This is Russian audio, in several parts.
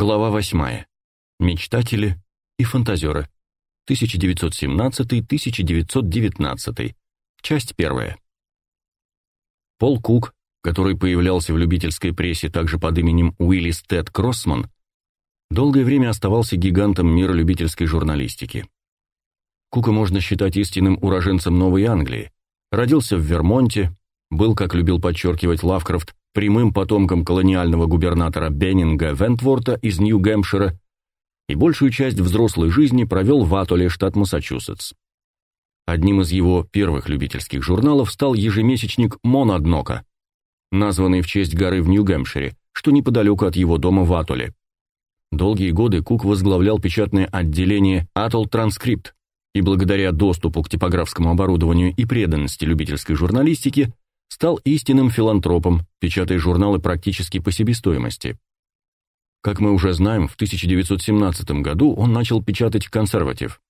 Глава 8. Мечтатели и фантазеры. 1917-1919. Часть 1. Пол Кук, который появлялся в любительской прессе также под именем Уиллис Тед Кроссман, долгое время оставался гигантом мира любительской журналистики. Кука можно считать истинным уроженцем Новой Англии. Родился в Вермонте, был, как любил подчеркивать Лавкрафт, прямым потомком колониального губернатора Беннинга Вентворта из Нью-Гэмпшира и большую часть взрослой жизни провел в Атоле, штат Массачусетс. Одним из его первых любительских журналов стал ежемесячник Монаднока, названный в честь горы в Нью-Гэмпшире, что неподалеку от его дома в Атоле. Долгие годы Кук возглавлял печатное отделение Атол Транскрипт, и благодаря доступу к типографскому оборудованию и преданности любительской журналистике стал истинным филантропом, печатая журналы практически по себестоимости. Как мы уже знаем, в 1917 году он начал печатать «Консерватив».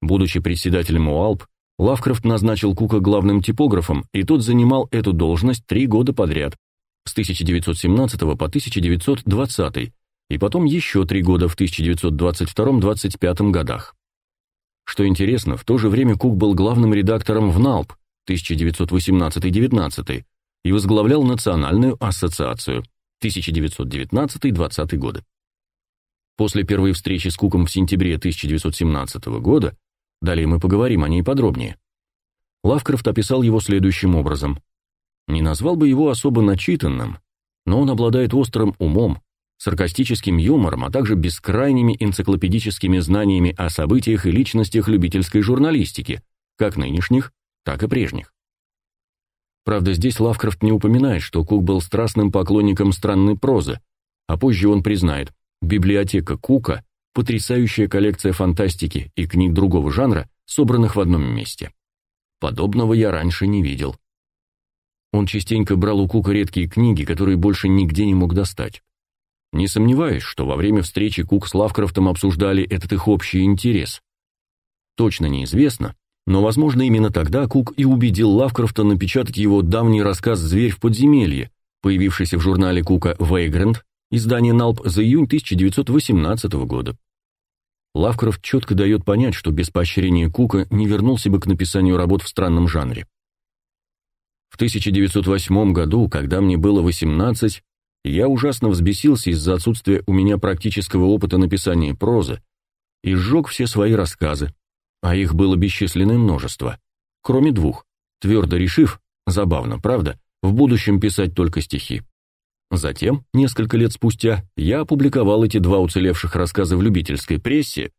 Будучи председателем УАЛП, Лавкрафт назначил Кука главным типографом, и тот занимал эту должность три года подряд, с 1917 по 1920, и потом еще три года в 1922-25 годах. Что интересно, в то же время Кук был главным редактором в НАЛП, 1918-19 и возглавлял Национальную ассоциацию 1919-20 годы. После первой встречи с Куком в сентябре 1917 года, далее мы поговорим о ней подробнее, Лавкрафт описал его следующим образом. Не назвал бы его особо начитанным, но он обладает острым умом, саркастическим юмором, а также бескрайними энциклопедическими знаниями о событиях и личностях любительской журналистики, как нынешних, так и прежних. Правда, здесь Лавкрафт не упоминает, что Кук был страстным поклонником странной прозы, а позже он признает, библиотека Кука – потрясающая коллекция фантастики и книг другого жанра, собранных в одном месте. Подобного я раньше не видел. Он частенько брал у Кука редкие книги, которые больше нигде не мог достать. Не сомневаюсь, что во время встречи Кук с Лавкрафтом обсуждали этот их общий интерес. Точно неизвестно, но, возможно, именно тогда Кук и убедил Лавкрафта напечатать его давний рассказ «Зверь в подземелье», появившийся в журнале Кука «Вейгрант», издание «Налп» за июнь 1918 года. Лавкрафт четко дает понять, что без поощрения Кука не вернулся бы к написанию работ в странном жанре. В 1908 году, когда мне было 18, я ужасно взбесился из-за отсутствия у меня практического опыта написания прозы и сжег все свои рассказы, а их было бесчисленное множество, кроме двух, твердо решив, забавно, правда, в будущем писать только стихи. Затем, несколько лет спустя, я опубликовал эти два уцелевших рассказа в любительской прессе,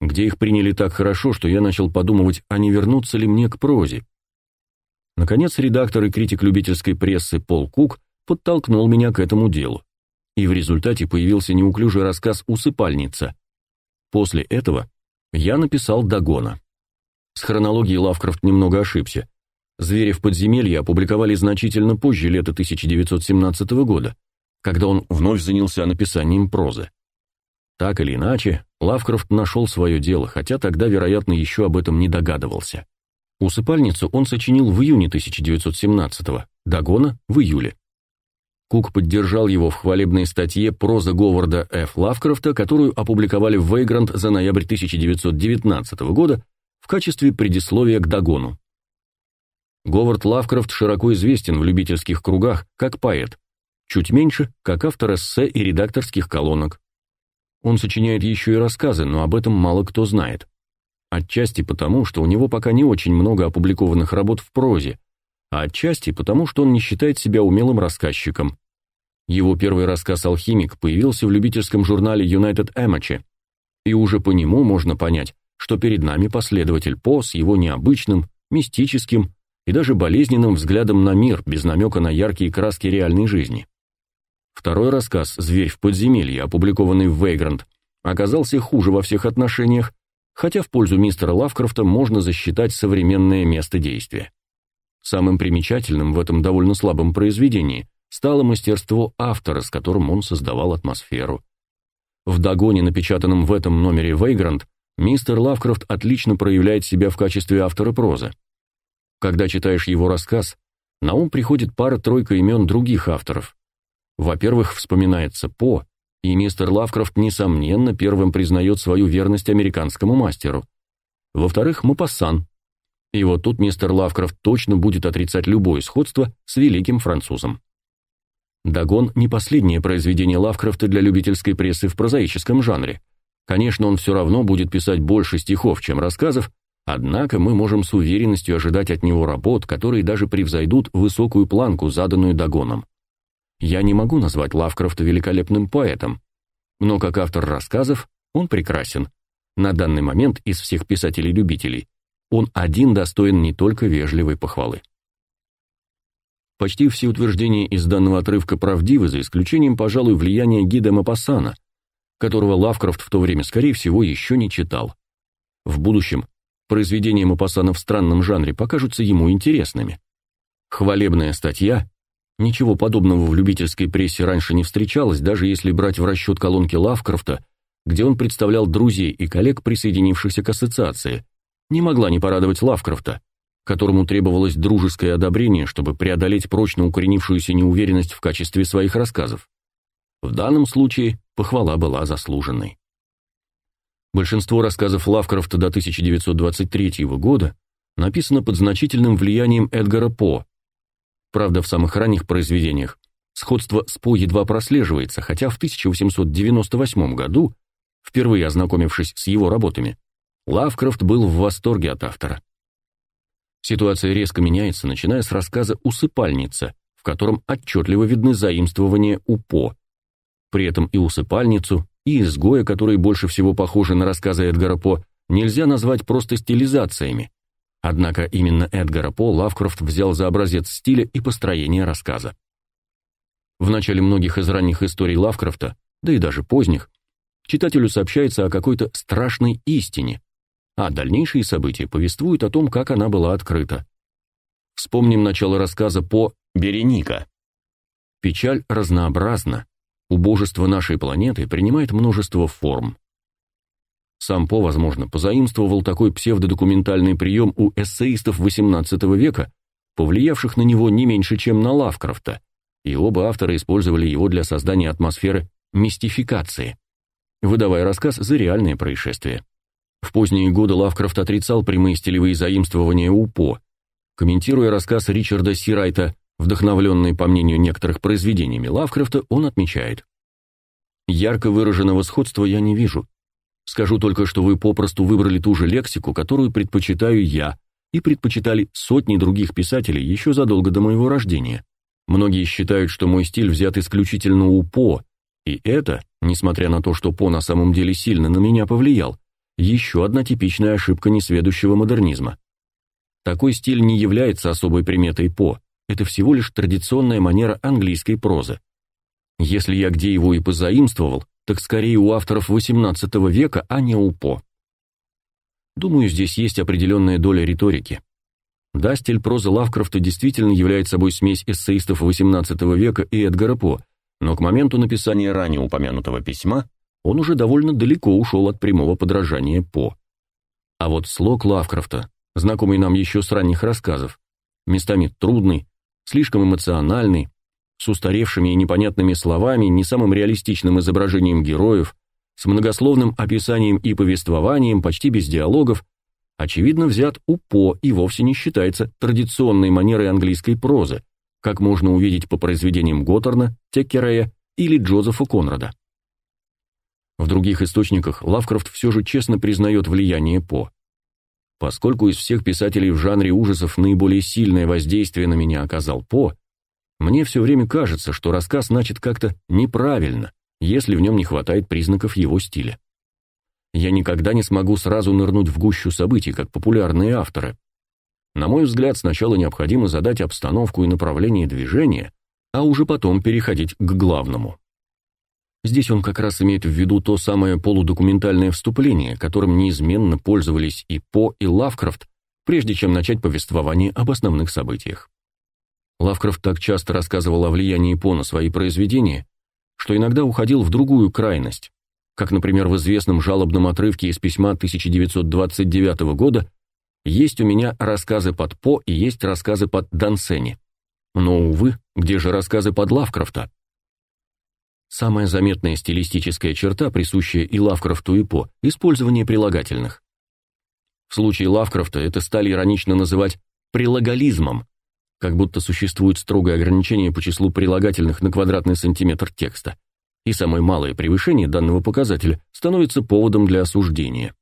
где их приняли так хорошо, что я начал подумывать, а не вернуться ли мне к прозе. Наконец, редактор и критик любительской прессы Пол Кук подтолкнул меня к этому делу. И в результате появился неуклюжий рассказ «Усыпальница». После этого я написал Дагона. С хронологией Лавкрафт немного ошибся. «Звери в подземелье» опубликовали значительно позже лета 1917 года, когда он вновь занялся написанием прозы. Так или иначе, Лавкрафт нашел свое дело, хотя тогда, вероятно, еще об этом не догадывался. «Усыпальницу» он сочинил в июне 1917-го, «Дагона» — в июле. Кук поддержал его в хвалебной статье «Проза Говарда Ф. Лавкрафта», которую опубликовали в Вейгрант за ноябрь 1919 года в качестве предисловия к Дагону. Говард Лавкрафт широко известен в любительских кругах как поэт, чуть меньше, как автор эссе и редакторских колонок. Он сочиняет еще и рассказы, но об этом мало кто знает. Отчасти потому, что у него пока не очень много опубликованных работ в прозе, а отчасти потому, что он не считает себя умелым рассказчиком. Его первый рассказ «Алхимик» появился в любительском журнале United Amateur, и уже по нему можно понять, что перед нами последователь По с его необычным, мистическим и даже болезненным взглядом на мир, без намека на яркие краски реальной жизни. Второй рассказ «Зверь в подземелье», опубликованный в Вейгрант, оказался хуже во всех отношениях, хотя в пользу мистера Лавкрафта можно засчитать современное место действия. Самым примечательным в этом довольно слабом произведении стало мастерство автора, с которым он создавал атмосферу. В догоне, напечатанном в этом номере Вейгрант, мистер Лавкрафт отлично проявляет себя в качестве автора прозы. Когда читаешь его рассказ, на ум приходит пара-тройка имен других авторов. Во-первых, вспоминается По, и мистер Лавкрафт, несомненно, первым признает свою верность американскому мастеру. Во-вторых, Мопассан. И вот тут мистер Лавкрафт точно будет отрицать любое сходство с великим французом. Дагон не последнее произведение Лавкрафта для любительской прессы в прозаическом жанре. Конечно, он все равно будет писать больше стихов, чем рассказов, однако мы можем с уверенностью ожидать от него работ, которые даже превзойдут высокую планку, заданную Дагоном. Я не могу назвать Лавкрафта великолепным поэтом, но как автор рассказов он прекрасен. На данный момент из всех писателей-любителей он один достоин не только вежливой похвалы. Почти все утверждения из данного отрывка правдивы, за исключением, пожалуй, влияния Гида Мапассана, которого Лавкрафт в то время, скорее всего, еще не читал. В будущем произведения Мапассана в странном жанре покажутся ему интересными. Хвалебная статья Ничего подобного в любительской прессе раньше не встречалось, даже если брать в расчет колонки Лавкрафта, где он представлял друзей и коллег, присоединившихся к ассоциации. Не могла не порадовать Лавкрафта, которому требовалось дружеское одобрение, чтобы преодолеть прочно укоренившуюся неуверенность в качестве своих рассказов. В данном случае похвала была заслуженной. Большинство рассказов Лавкрафта до 1923 года написано под значительным влиянием Эдгара По, Правда, в самых ранних произведениях сходство с По едва прослеживается, хотя в 1898 году, впервые ознакомившись с его работами, Лавкрафт был в восторге от автора. Ситуация резко меняется, начиная с рассказа «Усыпальница», в котором отчетливо видны заимствования у По. При этом и «Усыпальницу», и «Изгоя», которые больше всего похожи на рассказы Эдгара По, нельзя назвать просто стилизациями. Однако именно Эдгара По Лавкрафт взял за образец стиля и построения рассказа. В начале многих из ранних историй Лавкрафта, да и даже поздних, читателю сообщается о какой-то страшной истине, а дальнейшие события повествуют о том, как она была открыта. Вспомним начало рассказа по Береника. Печаль разнообразна. Убожество нашей планеты принимает множество форм. Сам По, возможно, позаимствовал такой псевдодокументальный прием у эссеистов XVIII века, повлиявших на него не меньше, чем на Лавкрафта, и оба автора использовали его для создания атмосферы мистификации, выдавая рассказ за реальные происшествия. В поздние годы Лавкрафт отрицал прямые стилевые заимствования у По. Комментируя рассказ Ричарда Сирайта, вдохновленный, по мнению некоторых, произведениями Лавкрафта, он отмечает: Ярко выраженного сходства я не вижу, Скажу только, что вы попросту выбрали ту же лексику, которую предпочитаю я, и предпочитали сотни других писателей еще задолго до моего рождения. Многие считают, что мой стиль взят исключительно у По, и это, несмотря на то, что По на самом деле сильно на меня повлиял, еще одна типичная ошибка несведущего модернизма. Такой стиль не является особой приметой По, это всего лишь традиционная манера английской прозы. Если я где его и позаимствовал, так скорее у авторов XVIII века, а не у По. Думаю, здесь есть определенная доля риторики. Да, стиль прозы Лавкрафта действительно является собой смесь эссеистов XVIII века и Эдгара По, но к моменту написания ранее упомянутого письма он уже довольно далеко ушел от прямого подражания По. А вот слог Лавкрафта, знакомый нам еще с ранних рассказов, местами трудный, слишком эмоциональный, с устаревшими и непонятными словами, не самым реалистичным изображением героев, с многословным описанием и повествованием, почти без диалогов, очевидно взят у По и вовсе не считается традиционной манерой английской прозы, как можно увидеть по произведениям Готтерна, Теккерея или Джозефа Конрада. В других источниках Лавкрафт все же честно признает влияние По. Поскольку из всех писателей в жанре ужасов наиболее сильное воздействие на меня оказал По, мне все время кажется, что рассказ начат как-то неправильно, если в нем не хватает признаков его стиля. Я никогда не смогу сразу нырнуть в гущу событий, как популярные авторы. На мой взгляд, сначала необходимо задать обстановку и направление движения, а уже потом переходить к главному. Здесь он как раз имеет в виду то самое полудокументальное вступление, которым неизменно пользовались и По, и Лавкрафт, прежде чем начать повествование об основных событиях. Лавкрафт так часто рассказывал о влиянии По на свои произведения, что иногда уходил в другую крайность, как, например, в известном жалобном отрывке из письма 1929 года «Есть у меня рассказы под По и есть рассказы под Дансени». Но, увы, где же рассказы под Лавкрафта? Самая заметная стилистическая черта, присущая и Лавкрафту и По использование прилагательных. В случае Лавкрафта это стали иронично называть прилагализмом, как будто существует строгое ограничение по числу прилагательных на квадратный сантиметр текста, и самое малое превышение данного показателя становится поводом для осуждения.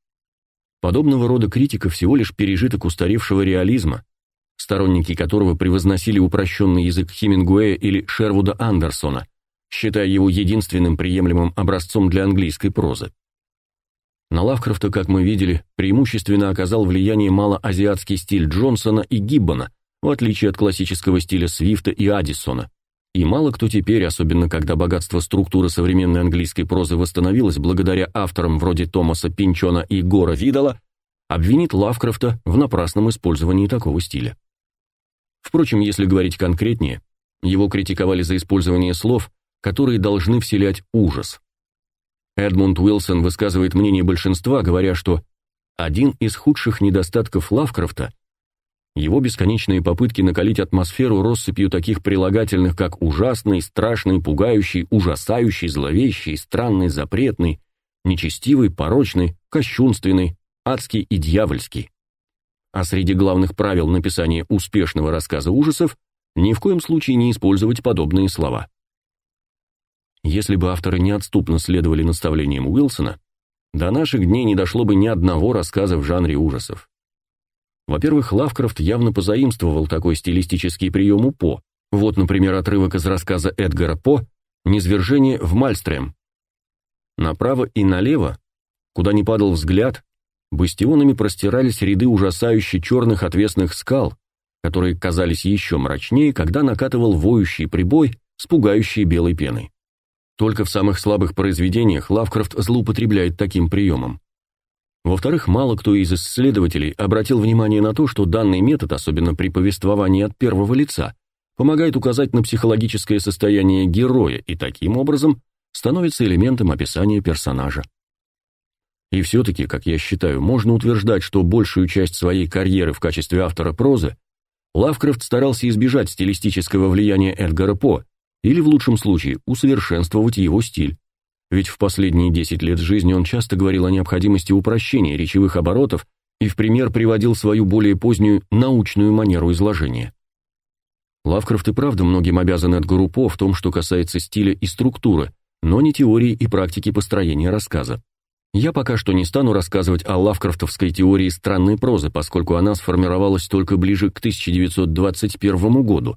Подобного рода критика всего лишь пережиток устаревшего реализма, сторонники которого превозносили упрощенный язык Хемингуэя или Шервуда Андерсона, считая его единственным приемлемым образцом для английской прозы. На Лавкрафта, как мы видели, преимущественно оказал влияние малоазиатский стиль Джонсона и Гиббона, в отличие от классического стиля Свифта и Аддисона. И мало кто теперь, особенно когда богатство структуры современной английской прозы восстановилось благодаря авторам вроде Томаса Пинчона и Гора Видала, обвинит Лавкрафта в напрасном использовании такого стиля. Впрочем, если говорить конкретнее, его критиковали за использование слов, которые должны вселять ужас. Эдмунд Уилсон высказывает мнение большинства, говоря, что один из худших недостатков Лавкрафта его бесконечные попытки накалить атмосферу россыпью таких прилагательных, как ужасный, страшный, пугающий, ужасающий, зловещий, странный, запретный, нечестивый, порочный, кощунственный, адский и дьявольский. А среди главных правил написания успешного рассказа ужасов ни в коем случае не использовать подобные слова. Если бы авторы неотступно следовали наставлениям Уилсона, до наших дней не дошло бы ни одного рассказа в жанре ужасов. Во-первых, Лавкрафт явно позаимствовал такой стилистический прием у По. Вот, например, отрывок из рассказа Эдгара По «Низвержение в Мальстрем». Направо и налево, куда ни падал взгляд, бастионами простирались ряды ужасающе черных отвесных скал, которые казались еще мрачнее, когда накатывал воющий прибой с пугающей белой пеной. Только в самых слабых произведениях Лавкрафт злоупотребляет таким приемом. Во-вторых, мало кто из исследователей обратил внимание на то, что данный метод, особенно при повествовании от первого лица, помогает указать на психологическое состояние героя и таким образом становится элементом описания персонажа. И все-таки, как я считаю, можно утверждать, что большую часть своей карьеры в качестве автора прозы Лавкрафт старался избежать стилистического влияния Эдгара По или, в лучшем случае, усовершенствовать его стиль. Ведь в последние 10 лет жизни он часто говорил о необходимости упрощения речевых оборотов и в пример приводил свою более позднюю научную манеру изложения. Лавкрафт и правда многим обязан Эдгару По в том, что касается стиля и структуры, но не теории и практики построения рассказа. Я пока что не стану рассказывать о лавкрафтовской теории странной прозы, поскольку она сформировалась только ближе к 1921 году,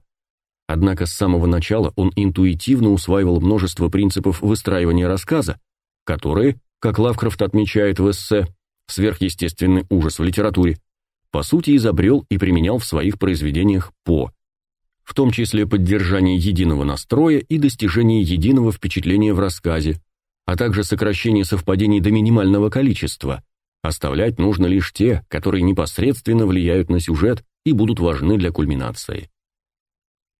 Однако с самого начала он интуитивно усваивал множество принципов выстраивания рассказа, которые, как Лавкрафт отмечает в эссе «Сверхъестественный ужас в литературе», по сути изобрел и применял в своих произведениях По, в том числе поддержание единого настроя и достижение единого впечатления в рассказе, а также сокращение совпадений до минимального количества. Оставлять нужно лишь те, которые непосредственно влияют на сюжет и будут важны для кульминации.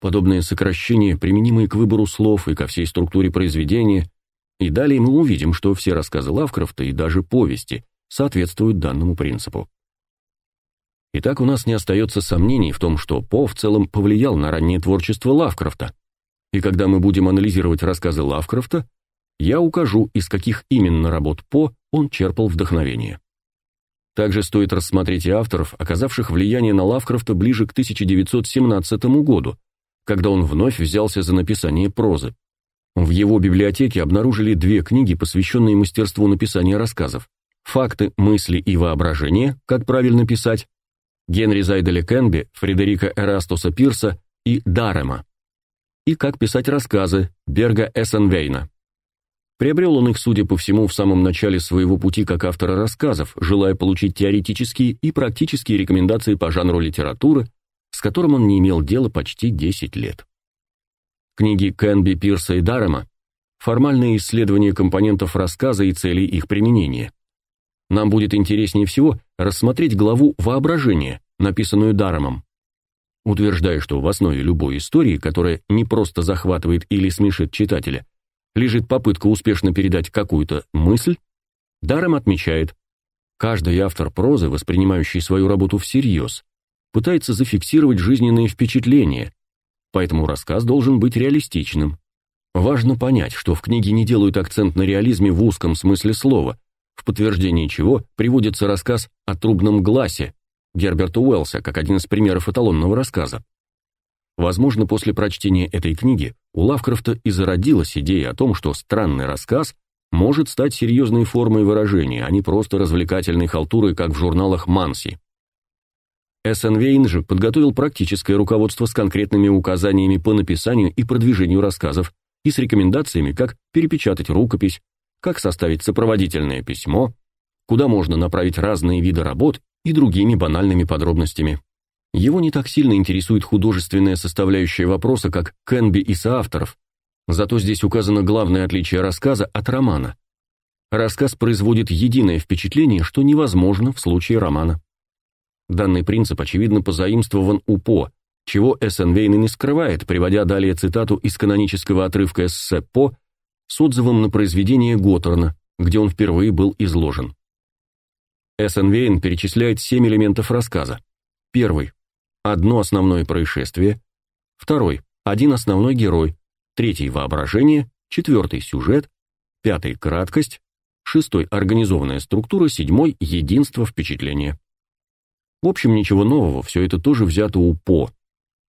Подобные сокращения применимы к выбору слов и ко всей структуре произведения, и далее мы увидим, что все рассказы Лавкрафта и даже повести соответствуют данному принципу. Итак, у нас не остается сомнений в том, что По в целом повлиял на раннее творчество Лавкрафта. И когда мы будем анализировать рассказы Лавкрафта, я укажу, из каких именно работ По он черпал вдохновение. Также стоит рассмотреть и авторов, оказавших влияние на Лавкрафта ближе к 1917 году, когда он вновь взялся за написание прозы. В его библиотеке обнаружили две книги, посвященные мастерству написания рассказов. «Факты, мысли и воображение. Как правильно писать» Генри Зайделя Кенби, Фредерика Эрастуса Пирса и Дарема. И «Как писать рассказы» Берга Эссенвейна. Приобрел он их, судя по всему, в самом начале своего пути как автора рассказов, желая получить теоретические и практические рекомендации по жанру литературы, с которым он не имел дела почти 10 лет. Книги Кенби, Пирса и Дарема – формальные исследования компонентов рассказа и целей их применения. Нам будет интереснее всего рассмотреть главу «Воображение», написанную Даремом. Утверждая, что в основе любой истории, которая не просто захватывает или смешит читателя, лежит попытка успешно передать какую-то мысль, Дарем отмечает, каждый автор прозы, воспринимающий свою работу всерьез, пытается зафиксировать жизненные впечатления, поэтому рассказ должен быть реалистичным. Важно понять, что в книге не делают акцент на реализме в узком смысле слова, в подтверждении чего приводится рассказ о трубном гласе Герберта Уэллса как один из примеров эталонного рассказа. Возможно, после прочтения этой книги у Лавкрафта и зародилась идея о том, что странный рассказ может стать серьезной формой выражения, а не просто развлекательной халтурой, как в журналах Манси. Вейн же подготовил практическое руководство с конкретными указаниями по написанию и продвижению рассказов и с рекомендациями, как перепечатать рукопись, как составить сопроводительное письмо, куда можно направить разные виды работ и другими банальными подробностями. Его не так сильно интересует художественная составляющая вопроса, как Кенби и соавторов, зато здесь указано главное отличие рассказа от романа. Рассказ производит единое впечатление, что невозможно в случае романа. Данный принцип, очевидно, позаимствован у По, чего Эссен Вейн не скрывает, приводя далее цитату из канонического отрывка эссе По с отзывом на произведение Готтерна, где он впервые был изложен. Эссен Вейн перечисляет семь элементов рассказа. Первый одно основное происшествие, второй один основной герой, третий воображение, четвертый сюжет, пятый краткость, шестой организованная структура, седьмой единство впечатления. В общем, ничего нового, все это тоже взято у По.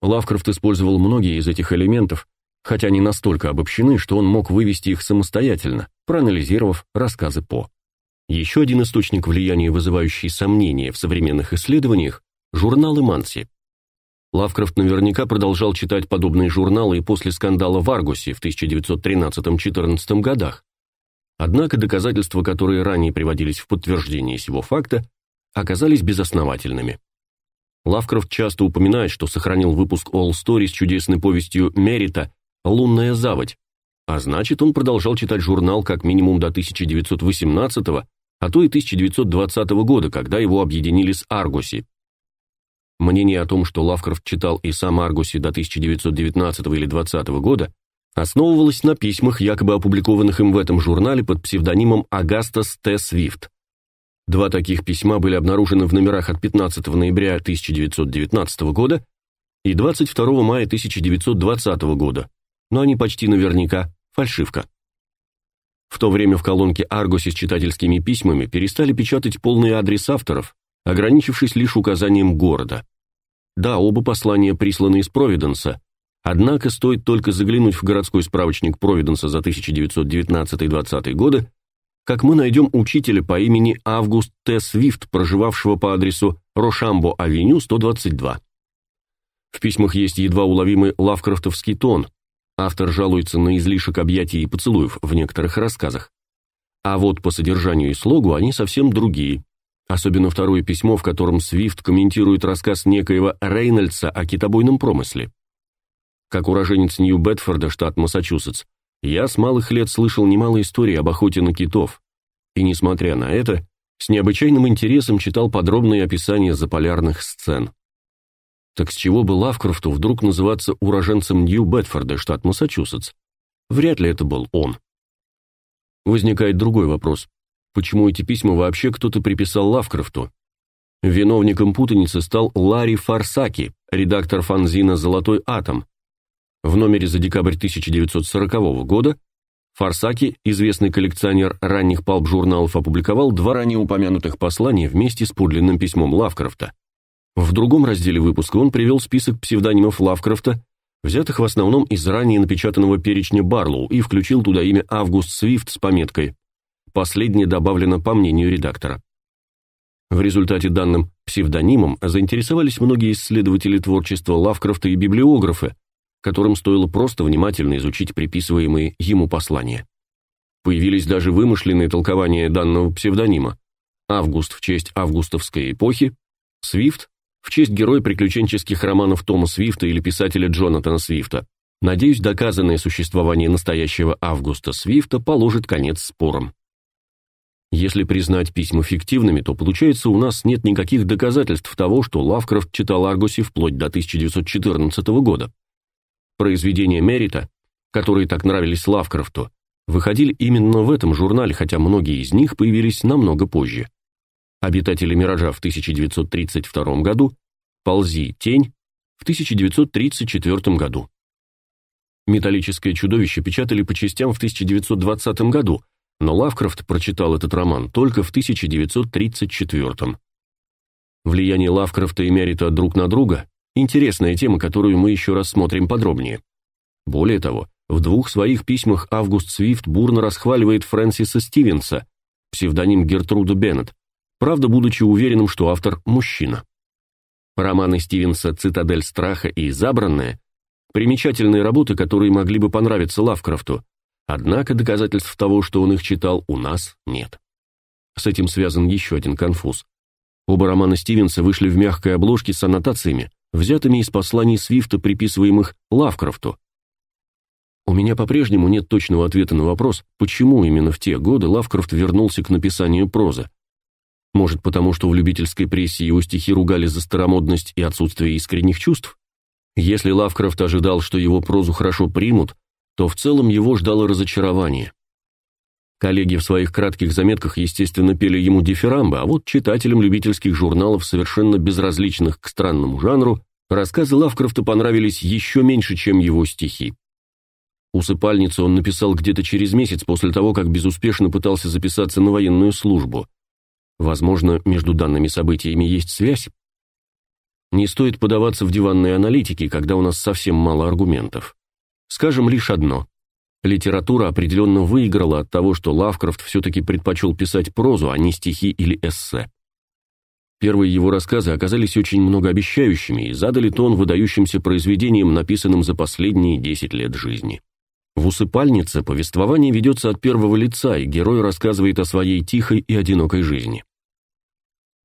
Лавкрафт использовал многие из этих элементов, хотя не настолько обобщены, что он мог вывести их самостоятельно, проанализировав рассказы По. Еще один источник влияния, вызывающий сомнения в современных исследованиях журналы Манси. Лавкрафт наверняка продолжал читать подобные журналы и после скандала в Аргусе в 1913-14 годах. Однако доказательства, которые ранее приводились в подтверждение сего факта, оказались безосновательными. Лавкрафт часто упоминает, что сохранил выпуск All Story с чудесной повестью Мерита «Лунная заводь», а значит, он продолжал читать журнал как минимум до 1918 а то и 1920 года, когда его объединили с Аргуси. Мнение о том, что Лавкрафт читал и сам Аргуси до 1919 или 20 года, основывалось на письмах, якобы опубликованных им в этом журнале под псевдонимом Агастас Т. Свифт. Два таких письма были обнаружены в номерах от 15 ноября 1919 года и 22 мая 1920 года, но они почти наверняка фальшивка. В то время в колонке Аргуси с читательскими письмами перестали печатать полный адрес авторов, ограничившись лишь указанием города. Да, оба послания присланы из Провиденса, однако стоит только заглянуть в городской справочник Провиденса за 1919-20 годы, как мы найдем учителя по имени Август Т. Свифт, проживавшего по адресу Рошамбо-авеню, 122. В письмах есть едва уловимый лавкрафтовский тон. Автор жалуется на излишек объятий и поцелуев в некоторых рассказах. А вот по содержанию и слогу они совсем другие. Особенно второе письмо, в котором Свифт комментирует рассказ некоего Рейнольдса о китобойном промысле. Как уроженец Нью-Бетфорда, штат Массачусетс, я с малых лет слышал немало историй об охоте на китов. И несмотря на это, с необычайным интересом читал подробные описания заполярных сцен. Так с чего бы Лавкрафту вдруг называться уроженцем Нью-Бетфорда, штат Массачусетс? Вряд ли это был он. Возникает другой вопрос. Почему эти письма вообще кто-то приписал Лавкрафту? Виновником путаницы стал Ларри Фарсаки, редактор фанзина «Золотой атом». В номере за декабрь 1940 года Фарсаки, известный коллекционер ранних палп-журналов, опубликовал два ранее упомянутых послания вместе с подлинным письмом Лавкрафта. В другом разделе выпуска он привел список псевдонимов Лавкрафта, взятых в основном из ранее напечатанного перечня Барлоу, и включил туда имя Август Свифт с пометкой Последнее добавлено по мнению редактора. В результате данным псевдонимом заинтересовались многие исследователи творчества Лавкрафта и библиографы, которым стоило просто внимательно изучить приписываемые ему послания. Появились даже вымышленные толкования данного псевдонима. Август в честь августовской эпохи, Свифт в честь героя приключенческих романов Тома Свифта или писателя Джонатана Свифта. Надеюсь, доказанное существование настоящего Августа Свифта положит конец спорам. Если признать письма фиктивными, то получается, у нас нет никаких доказательств того, что Лавкрафт читал Аргуси вплоть до 1914 года. Произведения Мерита, которые так нравились Лавкрафту, выходили именно в этом журнале, хотя многие из них появились намного позже. Обитатели Миража в 1932 году, Ползи, тень в 1934 году. Металлическое чудовище печатали по частям в 1920 году, но Лавкрафт прочитал этот роман только в 1934. Влияние Лавкрафта и Мерита друг на друга интересная тема, которую мы еще рассмотрим подробнее. Более того, в двух своих письмах Август Свифт бурно расхваливает Фрэнсиса Стивенса, псевдоним Гертруда Беннет, правда, будучи уверенным, что автор мужчина. Романы Стивенса «Цитадель страха» и «Забранная» — примечательные работы, которые могли бы понравиться Лавкрафту, однако доказательств того, что он их читал, у нас нет. С этим связан еще один конфуз. Оба романа Стивенса вышли в мягкой обложке с аннотациями, взятыми из посланий Свифта, приписываемых Лавкрафту. У меня по-прежнему нет точного ответа на вопрос, почему именно в те годы Лавкрафт вернулся к написанию прозы. Может, потому что в любительской прессе его стихи ругали за старомодность и отсутствие искренних чувств? Если Лавкрафт ожидал, что его прозу хорошо примут, то в целом его ждало разочарование. Коллеги в своих кратких заметках, естественно, пели ему дифирамбы, а вот читателям любительских журналов, совершенно безразличных к странному жанру, рассказы Лавкрафта понравились еще меньше, чем его стихи. Усыпальницу он написал где-то через месяц после того, как безуспешно пытался записаться на военную службу. Возможно, между данными событиями есть связь? Не стоит подаваться в диванные аналитики, когда у нас совсем мало аргументов. Скажем лишь одно. Литература определенно выиграла от того, что Лавкрафт все-таки предпочел писать прозу, а не стихи или эссе. Первые его рассказы оказались очень многообещающими и задали тон выдающимся произведениям, написанным за последние 10 лет жизни. В «Усыпальнице» повествование ведется от первого лица, и герой рассказывает о своей тихой и одинокой жизни.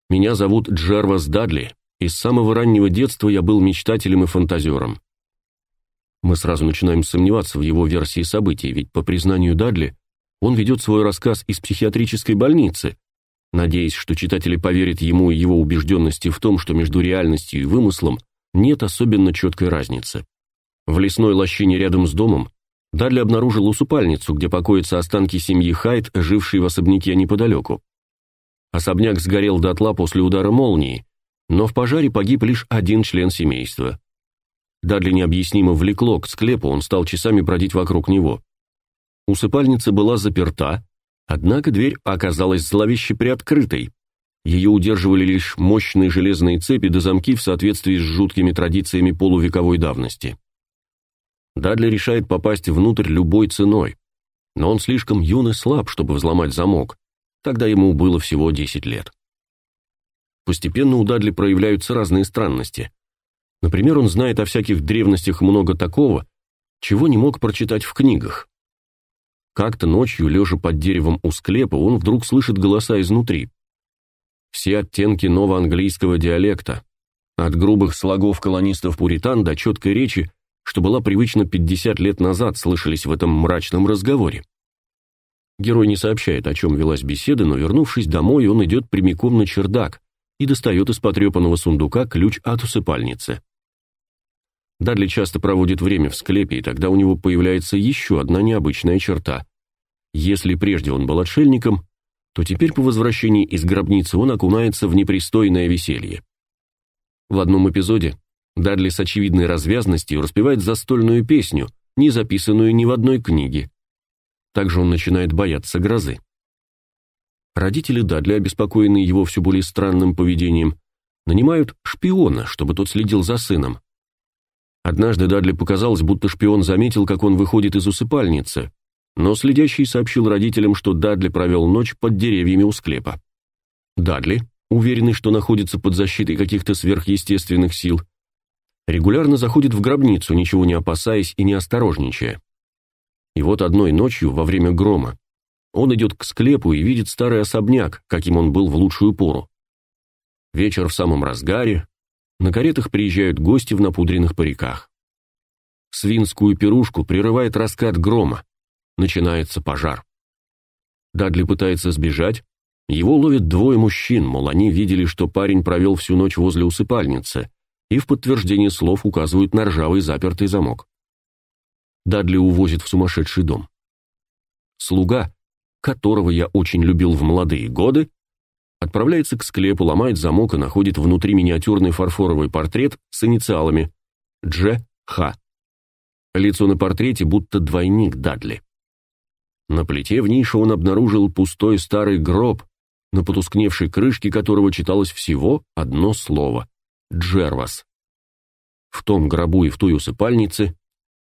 «Меня зовут Джервас Дадли, и с самого раннего детства я был мечтателем и фантазером. Мы сразу начинаем сомневаться в его версии событий, ведь, по признанию Дадли, он ведет свой рассказ из психиатрической больницы, надеясь, что читатели поверят ему и его убежденности в том, что между реальностью и вымыслом нет особенно четкой разницы. В лесной лощине рядом с домом Дадли обнаружил усыпальницу, где покоятся останки семьи Хайт, жившей в особняке неподалеку. Особняк сгорел дотла после удара молнии, но в пожаре погиб лишь один член семейства. Дадли необъяснимо влекло к склепу, он стал часами бродить вокруг него. Усыпальница была заперта, однако дверь оказалась зловеще приоткрытой. Ее удерживали лишь мощные железные цепи до замки в соответствии с жуткими традициями полувековой давности. Дадли решает попасть внутрь любой ценой, но он слишком юн и слаб, чтобы взломать замок. Тогда ему было всего 10 лет. Постепенно у Дадли проявляются разные странности. Например, он знает о всяких древностях много такого, чего не мог прочитать в книгах. Как-то ночью, лежа под деревом у склепа, он вдруг слышит голоса изнутри. Все оттенки новоанглийского диалекта, от грубых слогов колонистов-пуритан до четкой речи, что была привычна 50 лет назад, слышались в этом мрачном разговоре. Герой не сообщает, о чем велась беседа, но, вернувшись домой, он идет прямиком на чердак и достает из потрепанного сундука ключ от усыпальницы. Дадли часто проводит время в склепе, и тогда у него появляется еще одна необычная черта. Если прежде он был отшельником, то теперь по возвращении из гробницы он окунается в непристойное веселье. В одном эпизоде Дадли с очевидной развязностью распевает застольную песню, не записанную ни в одной книге. Также он начинает бояться грозы. Родители Дадли, обеспокоенные его все более странным поведением, нанимают шпиона, чтобы тот следил за сыном. Однажды Дадли показалось, будто шпион заметил, как он выходит из усыпальницы, но следящий сообщил родителям, что Дадли провел ночь под деревьями у склепа. Дадли, уверенный, что находится под защитой каких-то сверхъестественных сил, регулярно заходит в гробницу, ничего не опасаясь и не осторожничая. И вот одной ночью, во время грома, он идет к склепу и видит старый особняк, каким он был в лучшую пору. Вечер в самом разгаре, на каретах приезжают гости в напудренных париках. Свинскую пирушку прерывает раскат грома. Начинается пожар. Дадли пытается сбежать. Его ловят двое мужчин, мол, они видели, что парень провел всю ночь возле усыпальницы, и в подтверждение слов указывают на ржавый запертый замок. Дадли увозит в сумасшедший дом. Слуга, которого я очень любил в молодые годы, Отправляется к склепу, ломает замок и находит внутри миниатюрный фарфоровый портрет с инициалами Дж. Х. лицо на портрете будто двойник Дадли. На плите в нише он обнаружил пустой старый гроб, на потускневшей крышке которого читалось всего одно слово — «Джервас». В том гробу и в той усыпальнице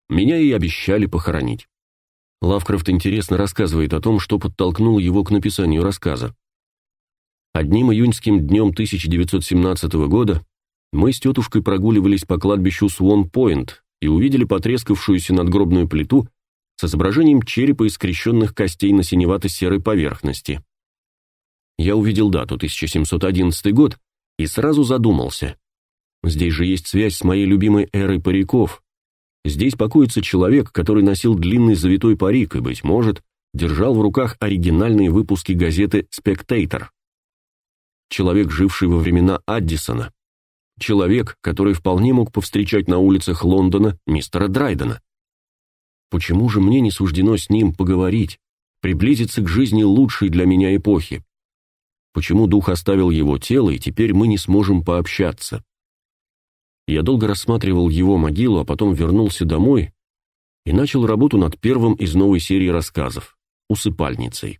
меня и обещали похоронить. Лавкрафт интересно рассказывает о том, что подтолкнуло его к написанию рассказа. Одним июньским днем 1917 года мы с тетушкой прогуливались по кладбищу Суон-Пойнт и увидели потрескавшуюся надгробную плиту с изображением черепа и скрещенных костей на синевато-серой поверхности. Я увидел дату 1711 год и сразу задумался. Здесь же есть связь с моей любимой эрой париков, Здесь покоится человек, который носил длинный завитой парик и, быть может, держал в руках оригинальные выпуски газеты «Спектейтор». Человек, живший во времена Аддисона. Человек, который вполне мог повстречать на улицах Лондона мистера Драйдена. Почему же мне не суждено с ним поговорить, приблизиться к жизни лучшей для меня эпохи? Почему дух оставил его тело, и теперь мы не сможем пообщаться? Я долго рассматривал его могилу, а потом вернулся домой и начал работу над первым из новой серии рассказов «Усыпальницей».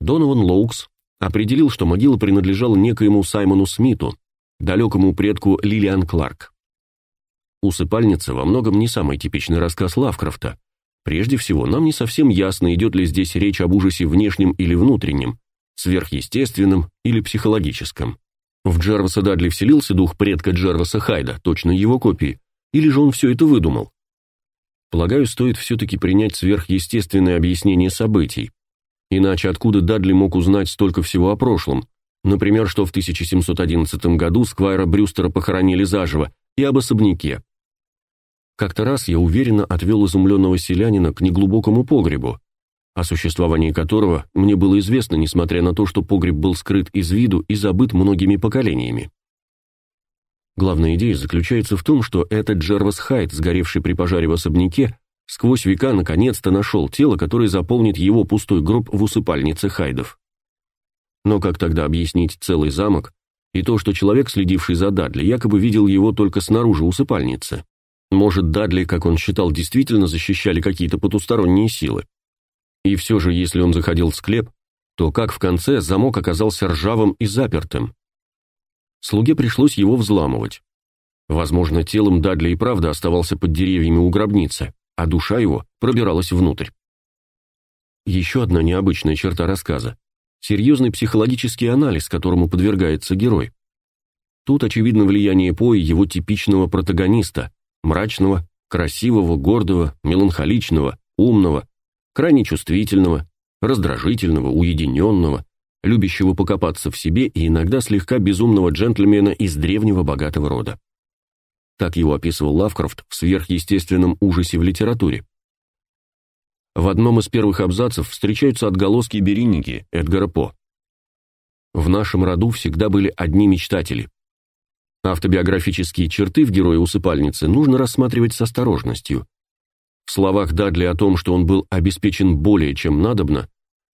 Донован Лоукс определил, что могила принадлежала некоему Саймону Смиту, далекому предку Лилиан Кларк. «Усыпальница» во многом не самый типичный рассказ Лавкрафта. Прежде всего, нам не совсем ясно, идет ли здесь речь об ужасе внешнем или внутреннем, сверхъестественном или психологическом. В Джерваса Дадли вселился дух предка Джерваса Хайда, точно его копии, или же он все это выдумал? Полагаю, стоит все-таки принять сверхъестественное объяснение событий. Иначе откуда Дадли мог узнать столько всего о прошлом? Например, что в 1711 году Сквайра Брюстера похоронили заживо, и об особняке. Как-то раз я уверенно отвел изумленного селянина к неглубокому погребу, о существовании которого мне было известно, несмотря на то, что погреб был скрыт из виду и забыт многими поколениями. Главная идея заключается в том, что этот Джервас Хайт, сгоревший при пожаре в особняке, сквозь века наконец-то нашел тело, которое заполнит его пустой гроб в усыпальнице Хайдов. Но как тогда объяснить целый замок и то, что человек, следивший за Дадли, якобы видел его только снаружи усыпальницы? Может, Дадли, как он считал, действительно защищали какие-то потусторонние силы? И все же, если он заходил в склеп, то как в конце замок оказался ржавым и запертым? Слуге пришлось его взламывать. Возможно, телом Дадли и правда оставался под деревьями у гробницы, а душа его пробиралась внутрь. Еще одна необычная черта рассказа – серьезный психологический анализ, которому подвергается герой. Тут очевидно влияние По его типичного протагониста – мрачного, красивого, гордого, меланхоличного, умного, крайне чувствительного, раздражительного, уединенного, любящего покопаться в себе и иногда слегка безумного джентльмена из древнего богатого рода. Так его описывал Лавкрафт в сверхъестественном ужасе в литературе. В одном из первых абзацев встречаются отголоски Бериники Эдгара По. В нашем роду всегда были одни мечтатели. Автобиографические черты в герое усыпальницы нужно рассматривать с осторожностью. В словах Дадли о том, что он был обеспечен более чем надобно,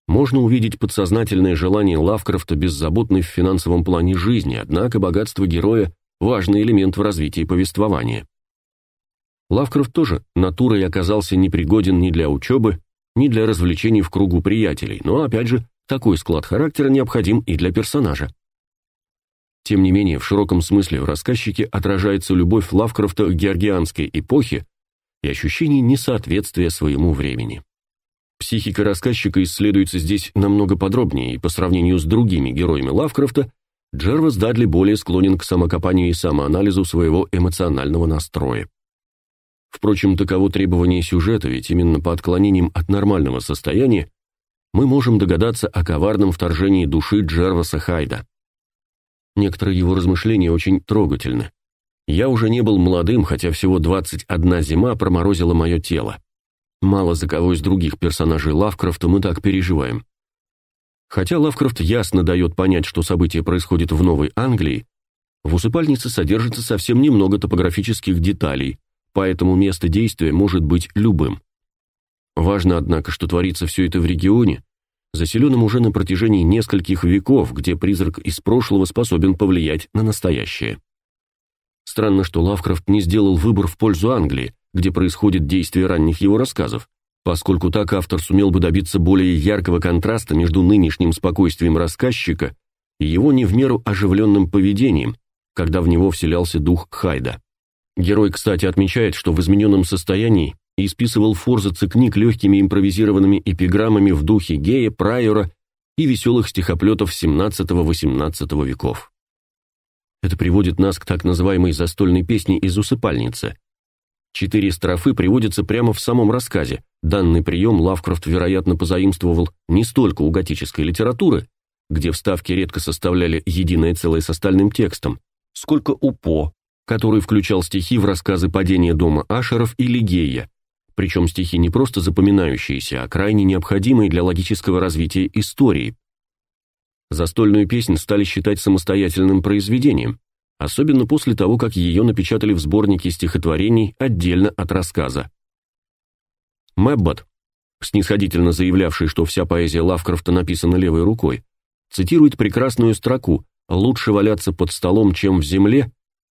можно увидеть подсознательное желание Лавкрафта беззаботной в финансовом плане жизни, однако богатство героя – важный элемент в развитии повествования. Лавкрафт тоже натурой оказался непригоден ни для учебы, ни для развлечений в кругу приятелей, но, опять же, такой склад характера необходим и для персонажа. Тем не менее, в широком смысле в рассказчике отражается любовь Лавкрафта к георгианской эпохе и ощущение несоответствия своему времени. Психика рассказчика исследуется здесь намного подробнее, и по сравнению с другими героями Лавкрафта, Джервас Дадли более склонен к самокопанию и самоанализу своего эмоционального настроя. Впрочем, таково требование сюжета, ведь именно по отклонениям от нормального состояния мы можем догадаться о коварном вторжении души Джерваса Хайда. Некоторые его размышления очень трогательны. Я уже не был молодым, хотя всего 21 зима проморозила мое тело. Мало за кого из других персонажей Лавкрафта мы так переживаем. Хотя Лавкрафт ясно дает понять, что события происходят в Новой Англии, в усыпальнице содержится совсем немного топографических деталей, поэтому место действия может быть любым. Важно, однако, что творится все это в регионе, заселенном уже на протяжении нескольких веков, где призрак из прошлого способен повлиять на настоящее. Странно, что Лавкрафт не сделал выбор в пользу Англии, где происходит действие ранних его рассказов, поскольку так автор сумел бы добиться более яркого контраста между нынешним спокойствием рассказчика и его не в меру оживленным поведением, когда в него вселялся дух Хайда. Герой, кстати, отмечает, что в измененном состоянии исписывал форзацы книг легкими импровизированными эпиграммами в духе Гея, Прайора и веселых стихоплетов XVII-XVIII веков. Это приводит нас к так называемой застольной песне из усыпальницы. Четыре строфы приводятся прямо в самом рассказе. Данный прием Лавкрафт, вероятно, позаимствовал не столько у готической литературы, где вставки редко составляли единое целое с остальным текстом, сколько у По, который включал стихи в рассказы «Падение дома Ашеров» и «Лигея», причем стихи не просто запоминающиеся, а крайне необходимые для логического развития истории. Застольную песнь стали считать самостоятельным произведением, особенно после того, как ее напечатали в сборнике стихотворений отдельно от рассказа. Мэббот, снисходительно заявлявший, что вся поэзия Лавкрафта написана левой рукой, цитирует прекрасную строку «Лучше валяться под столом, чем в земле»,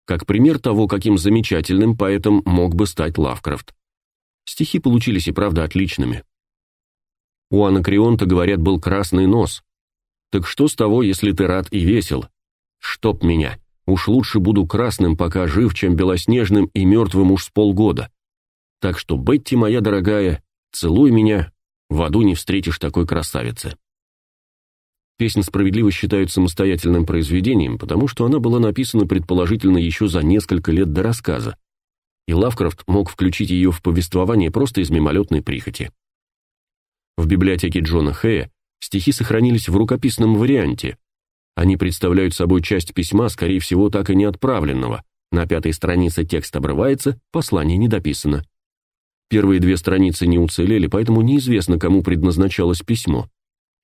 как пример того, каким замечательным поэтом мог бы стать Лавкрафт. Стихи получились и правда отличными. У Анакреонта, говорят, был красный нос. Так что с того, если ты рад и весел? Чтоб меня. Уж лучше буду красным, пока жив, чем белоснежным и мертвым уж с полгода. Так что, Бетти, моя дорогая, целуй меня, в аду не встретишь такой красавицы. Песня справедливо считают самостоятельным произведением, потому что она была написана предположительно еще за несколько лет до рассказа, и Лавкрафт мог включить ее в повествование просто из мимолетной прихоти. В библиотеке Джона Хэя стихи сохранились в рукописном варианте. Они представляют собой часть письма, скорее всего, так и не отправленного. На пятой странице текст обрывается, послание не дописано. Первые две страницы не уцелели, поэтому неизвестно, кому предназначалось письмо.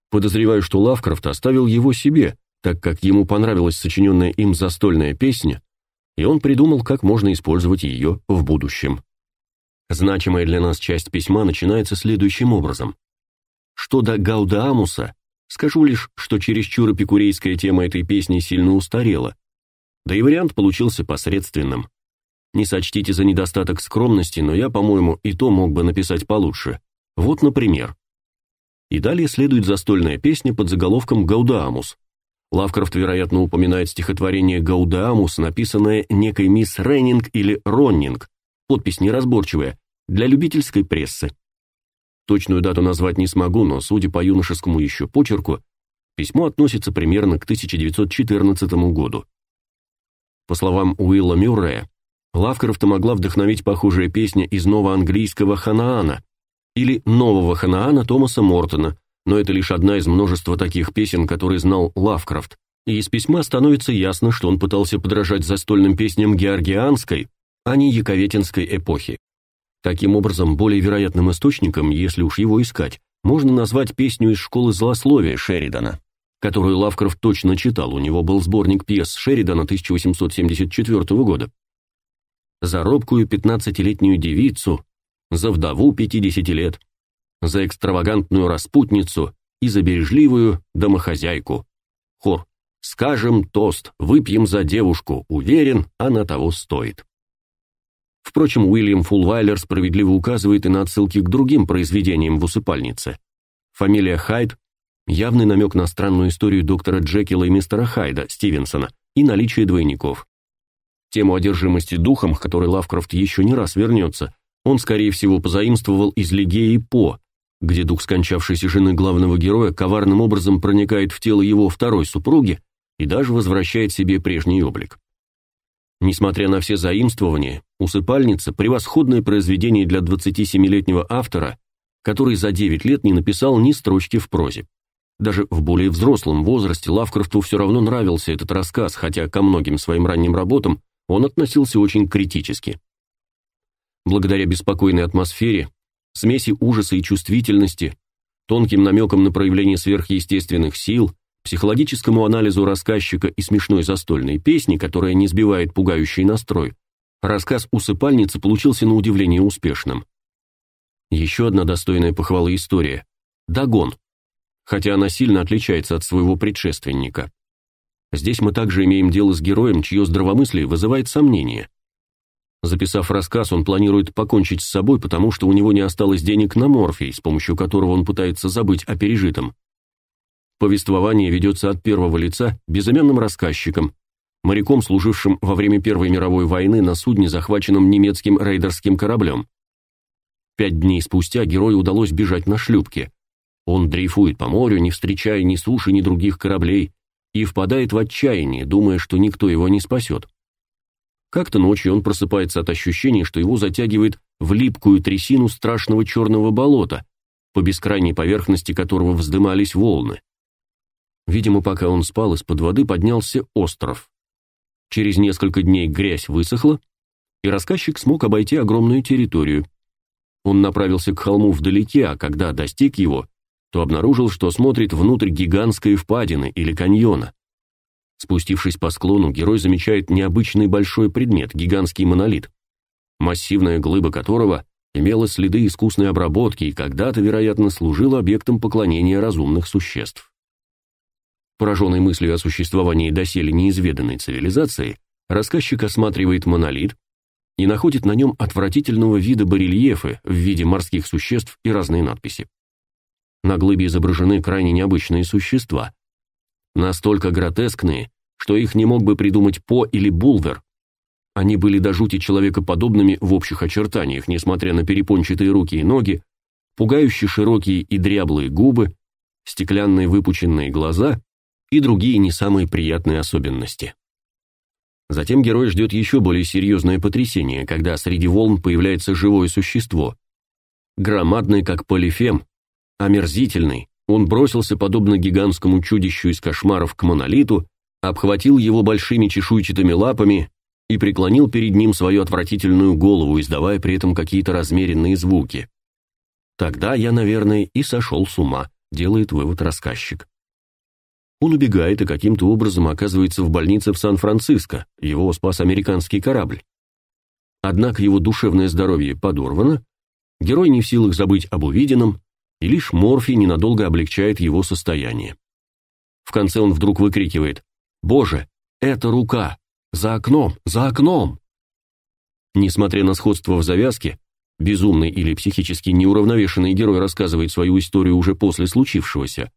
Подозреваю, что Лавкрафт оставил его себе, так как ему понравилась сочиненная им застольная песня, и он придумал, как можно использовать ее в будущем. Значимая для нас часть письма начинается следующим образом. Что до Гаудамуса, скажу лишь, что чересчур эпикурейская тема этой песни сильно устарела, да и вариант получился посредственным. Не сочтите за недостаток скромности, но я, по-моему, и то мог бы написать получше. Вот, например. И далее следует застольная песня под заголовком «Гаудамус», Лавкрафт, вероятно, упоминает стихотворение «Гаудамус», написанное некой мисс Реннинг или Роннинг, подпись неразборчивая, для любительской прессы. Точную дату назвать не смогу, но, судя по юношескому еще почерку, письмо относится примерно к 1914 году. По словам Уилла Мюррея, Лавкрафта могла вдохновить похожая песня из новоанглийского Ханаана или нового Ханаана Томаса Мортона, но это лишь одна из множества таких песен, которые знал Лавкрафт. И из письма становится ясно, что он пытался подражать застольным песням георгианской, а не яковетинской эпохи. Таким образом, более вероятным источником, если уж его искать, можно назвать песню из школы злословия Шеридана, которую Лавкрафт точно читал, у него был сборник пьес Шеридана 1874 года. За робкую пятнадцатилетнюю девицу, за вдову 50 лет, за экстравагантную распутницу и за бережливую домохозяйку. Хор. Скажем тост, выпьем за девушку, уверен, она того стоит. Впрочем, Уильям Фулвайлер справедливо указывает и на отсылки к другим произведениям в усыпальнице. Фамилия Хайд – явный намек на странную историю доктора Джекила и мистера Хайда, Стивенсона, и наличие двойников. Тему одержимости духом, к которой Лавкрафт еще не раз вернется, он, скорее всего, позаимствовал из Легеи По, где дух скончавшейся жены главного героя коварным образом проникает в тело его второй супруги и даже возвращает себе прежний облик. Несмотря на все заимствования, «Усыпальница» — превосходное произведение для 27-летнего автора, который за 9 лет не написал ни строчки в прозе. Даже в более взрослом возрасте Лавкрафту все равно нравился этот рассказ, хотя ко многим своим ранним работам он относился очень критически. Благодаря беспокойной атмосфере, смеси ужаса и чувствительности, тонким намекам на проявление сверхъестественных сил, психологическому анализу рассказчика и смешной застольной песни, которая не сбивает пугающий настрой, рассказ «Усыпальницы» получился на удивление успешным. Еще одна достойная похвалы история – «Дагон», хотя она сильно отличается от своего предшественника. Здесь мы также имеем дело с героем, чье здравомыслие вызывает сомнения. Записав рассказ, он планирует покончить с собой, потому что у него не осталось денег на морфий, с помощью которого он пытается забыть о пережитом. Повествование ведется от первого лица безымянным рассказчиком, моряком, служившим во время Первой мировой войны на судне, захваченном немецким рейдерским кораблем. Пять дней спустя герою удалось бежать на шлюпке. Он дрейфует по морю, не встречая ни суши, ни других кораблей, и впадает в отчаяние, думая, что никто его не спасет. Как-то ночью он просыпается от ощущения, что его затягивает в липкую трясину страшного черного болота, по бескрайней поверхности которого вздымались волны. Видимо, пока он спал, из-под воды поднялся остров. Через несколько дней грязь высохла, и рассказчик смог обойти огромную территорию. Он направился к холму вдалеке, а когда достиг его, то обнаружил, что смотрит внутрь гигантской впадины или каньона. Спустившись по склону, герой замечает необычный большой предмет гигантский монолит, массивная глыба которого имела следы искусной обработки и когда-то, вероятно, служила объектом поклонения разумных существ. Пораженный мыслью о существовании доселе неизведанной цивилизации, рассказчик осматривает монолит и находит на нем отвратительного вида барельефы в виде морских существ и разные надписи. На глыбе изображены крайне необычные существа, настолько гротескные, что их не мог бы придумать По или Булвер. Они были до жути человекоподобными в общих очертаниях, несмотря на перепончатые руки и ноги, пугающе широкие и дряблые губы, стеклянные выпученные глаза и другие не самые приятные особенности. Затем герой ждет еще более серьезное потрясение, когда среди волн появляется живое существо. Громадный, как полифем, омерзительный, он бросился, подобно гигантскому чудищу из кошмаров, к монолиту, обхватил его большими чешуйчатыми лапами и преклонил перед ним свою отвратительную голову, издавая при этом какие-то размеренные звуки. Тогда я, наверное, и сошел с ума, делает вывод рассказчик. Он убегает и каким-то образом оказывается в больнице в Сан-Франциско, его спас американский корабль. Однако его душевное здоровье подорвано, герой не в силах забыть об увиденном, и лишь морфий ненадолго облегчает его состояние. В конце он вдруг выкрикивает «Боже, это рука! За окном! За окном!» Несмотря на сходство в завязке, безумный или психически неуравновешенный герой рассказывает свою историю уже после случившегося,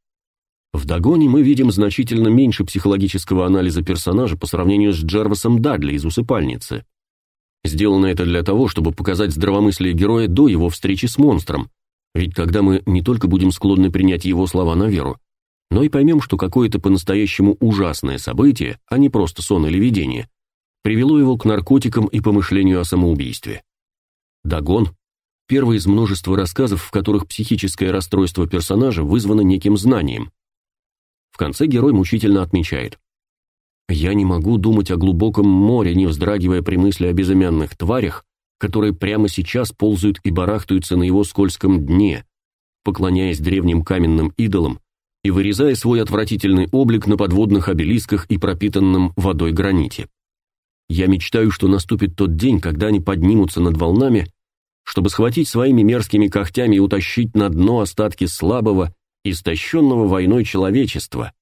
в догоне мы видим значительно меньше психологического анализа персонажа по сравнению с Джервисом Дадли из «Усыпальницы». Сделано это для того, чтобы показать здравомыслие героя до его встречи с монстром, ведь когда мы не только будем склонны принять его слова на веру, но и поймем, что какое-то по-настоящему ужасное событие, а не просто сон или видение, привело его к наркотикам и помышлению о самоубийстве. Дагон – первый из множества рассказов, в которых психическое расстройство персонажа вызвано неким знанием, в конце герой мучительно отмечает. «Я не могу думать о глубоком море, не вздрагивая при мысли о безымянных тварях, которые прямо сейчас ползают и барахтаются на его скользком дне, поклоняясь древним каменным идолам и вырезая свой отвратительный облик на подводных обелисках и пропитанном водой граните. Я мечтаю, что наступит тот день, когда они поднимутся над волнами, чтобы схватить своими мерзкими когтями и утащить на дно остатки слабого, истощенного войной человечества,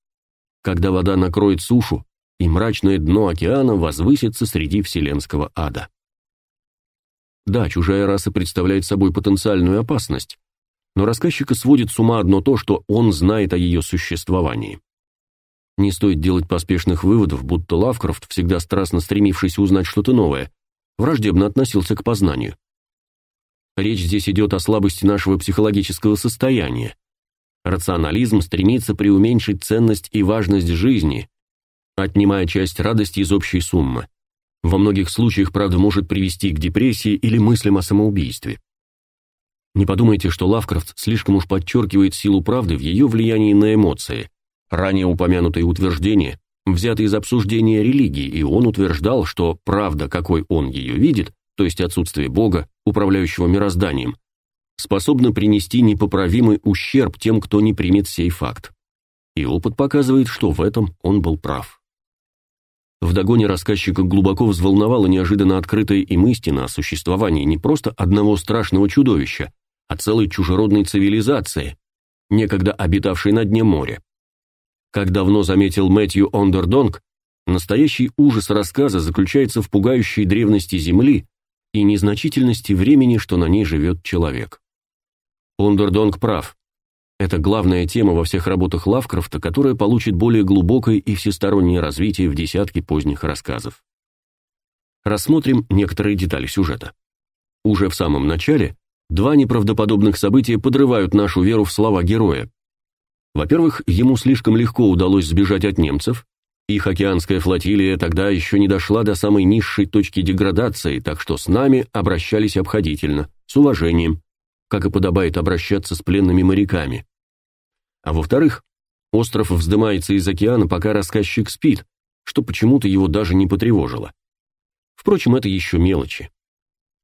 когда вода накроет сушу, и мрачное дно океана возвысится среди вселенского ада. Да, чужая раса представляет собой потенциальную опасность, но рассказчика сводит с ума одно то, что он знает о ее существовании. Не стоит делать поспешных выводов, будто Лавкрафт, всегда страстно стремившийся узнать что-то новое, враждебно относился к познанию. Речь здесь идет о слабости нашего психологического состояния, Рационализм стремится преуменьшить ценность и важность жизни, отнимая часть радости из общей суммы. Во многих случаях, правда, может привести к депрессии или мыслям о самоубийстве. Не подумайте, что Лавкрафт слишком уж подчеркивает силу правды в ее влиянии на эмоции. Ранее упомянутые утверждения взяты из обсуждения религии, и он утверждал, что правда, какой он ее видит, то есть отсутствие Бога, управляющего мирозданием, способна принести непоправимый ущерб тем, кто не примет сей факт. И опыт показывает, что в этом он был прав. В догоне рассказчика глубоко взволновала неожиданно открытая им истина о существовании не просто одного страшного чудовища, а целой чужеродной цивилизации, некогда обитавшей на дне моря. Как давно заметил Мэтью Ондердонг, настоящий ужас рассказа заключается в пугающей древности Земли, и незначительности времени, что на ней живет человек. Ундердонг прав. Это главная тема во всех работах Лавкрафта, которая получит более глубокое и всестороннее развитие в десятке поздних рассказов. Рассмотрим некоторые детали сюжета. Уже в самом начале два неправдоподобных события подрывают нашу веру в слова героя. Во-первых, ему слишком легко удалось сбежать от немцев, их океанская флотилия тогда еще не дошла до самой низшей точки деградации, так что с нами обращались обходительно, с уважением, как и подобает обращаться с пленными моряками. А во-вторых, остров вздымается из океана, пока рассказчик спит, что почему-то его даже не потревожило. Впрочем, это еще мелочи.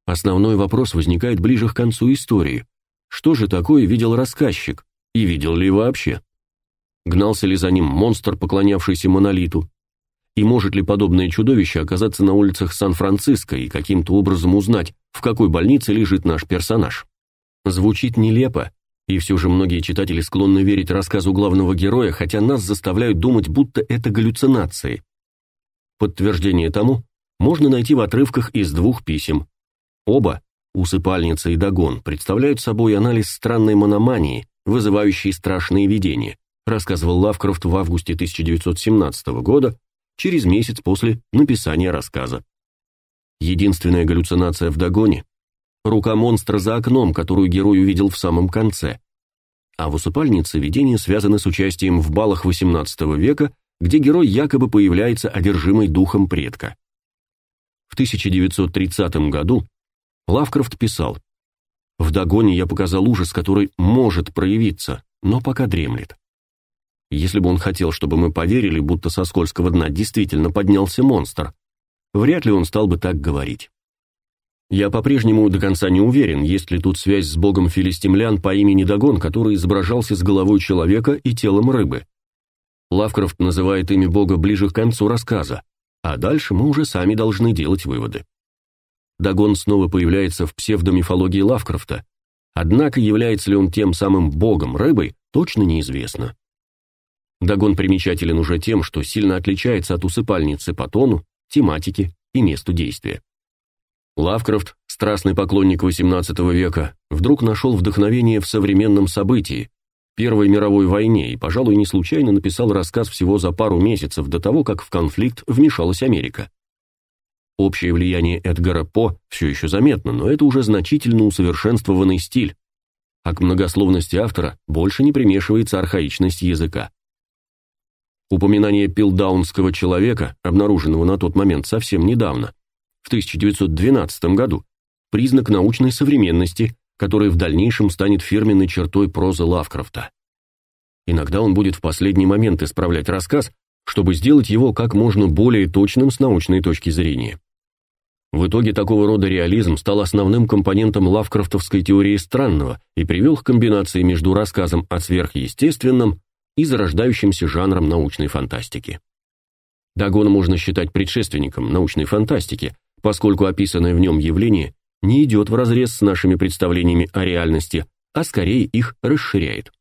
Основной вопрос возникает ближе к концу истории. Что же такое видел рассказчик? И видел ли вообще? Гнался ли за ним монстр, поклонявшийся монолиту? И может ли подобное чудовище оказаться на улицах Сан-Франциско и каким-то образом узнать, в какой больнице лежит наш персонаж? Звучит нелепо, и все же многие читатели склонны верить рассказу главного героя, хотя нас заставляют думать, будто это галлюцинации. Подтверждение тому можно найти в отрывках из двух писем. Оба, усыпальница и догон, представляют собой анализ странной мономании, вызывающей страшные видения рассказывал Лавкрафт в августе 1917 года, через месяц после написания рассказа. Единственная галлюцинация в догоне – рука монстра за окном, которую герой увидел в самом конце. А в усыпальнице видения связаны с участием в балах XVIII века, где герой якобы появляется одержимый духом предка. В 1930 году Лавкрафт писал «В догоне я показал ужас, который может проявиться, но пока дремлет. Если бы он хотел, чтобы мы поверили, будто со скользкого дна действительно поднялся монстр, вряд ли он стал бы так говорить. Я по-прежнему до конца не уверен, есть ли тут связь с богом филистимлян по имени Дагон, который изображался с головой человека и телом рыбы. Лавкрафт называет имя бога ближе к концу рассказа, а дальше мы уже сами должны делать выводы. Дагон снова появляется в псевдомифологии Лавкрафта, однако является ли он тем самым богом рыбы, точно неизвестно. Дагон примечателен уже тем, что сильно отличается от усыпальницы по тону, тематике и месту действия. Лавкрафт, страстный поклонник XVIII века, вдруг нашел вдохновение в современном событии Первой мировой войне и, пожалуй, не случайно написал рассказ всего за пару месяцев до того, как в конфликт вмешалась Америка. Общее влияние Эдгара По все еще заметно, но это уже значительно усовершенствованный стиль, а к многословности автора больше не примешивается архаичность языка. Упоминание пилдаунского человека, обнаруженного на тот момент совсем недавно, в 1912 году, признак научной современности, который в дальнейшем станет фирменной чертой прозы Лавкрафта. Иногда он будет в последний момент исправлять рассказ, чтобы сделать его как можно более точным с научной точки зрения. В итоге такого рода реализм стал основным компонентом лавкрафтовской теории странного и привел к комбинации между рассказом о сверхъестественном и зарождающимся жанром научной фантастики. Дагона можно считать предшественником научной фантастики, поскольку описанное в нем явление не идет вразрез с нашими представлениями о реальности, а скорее их расширяет.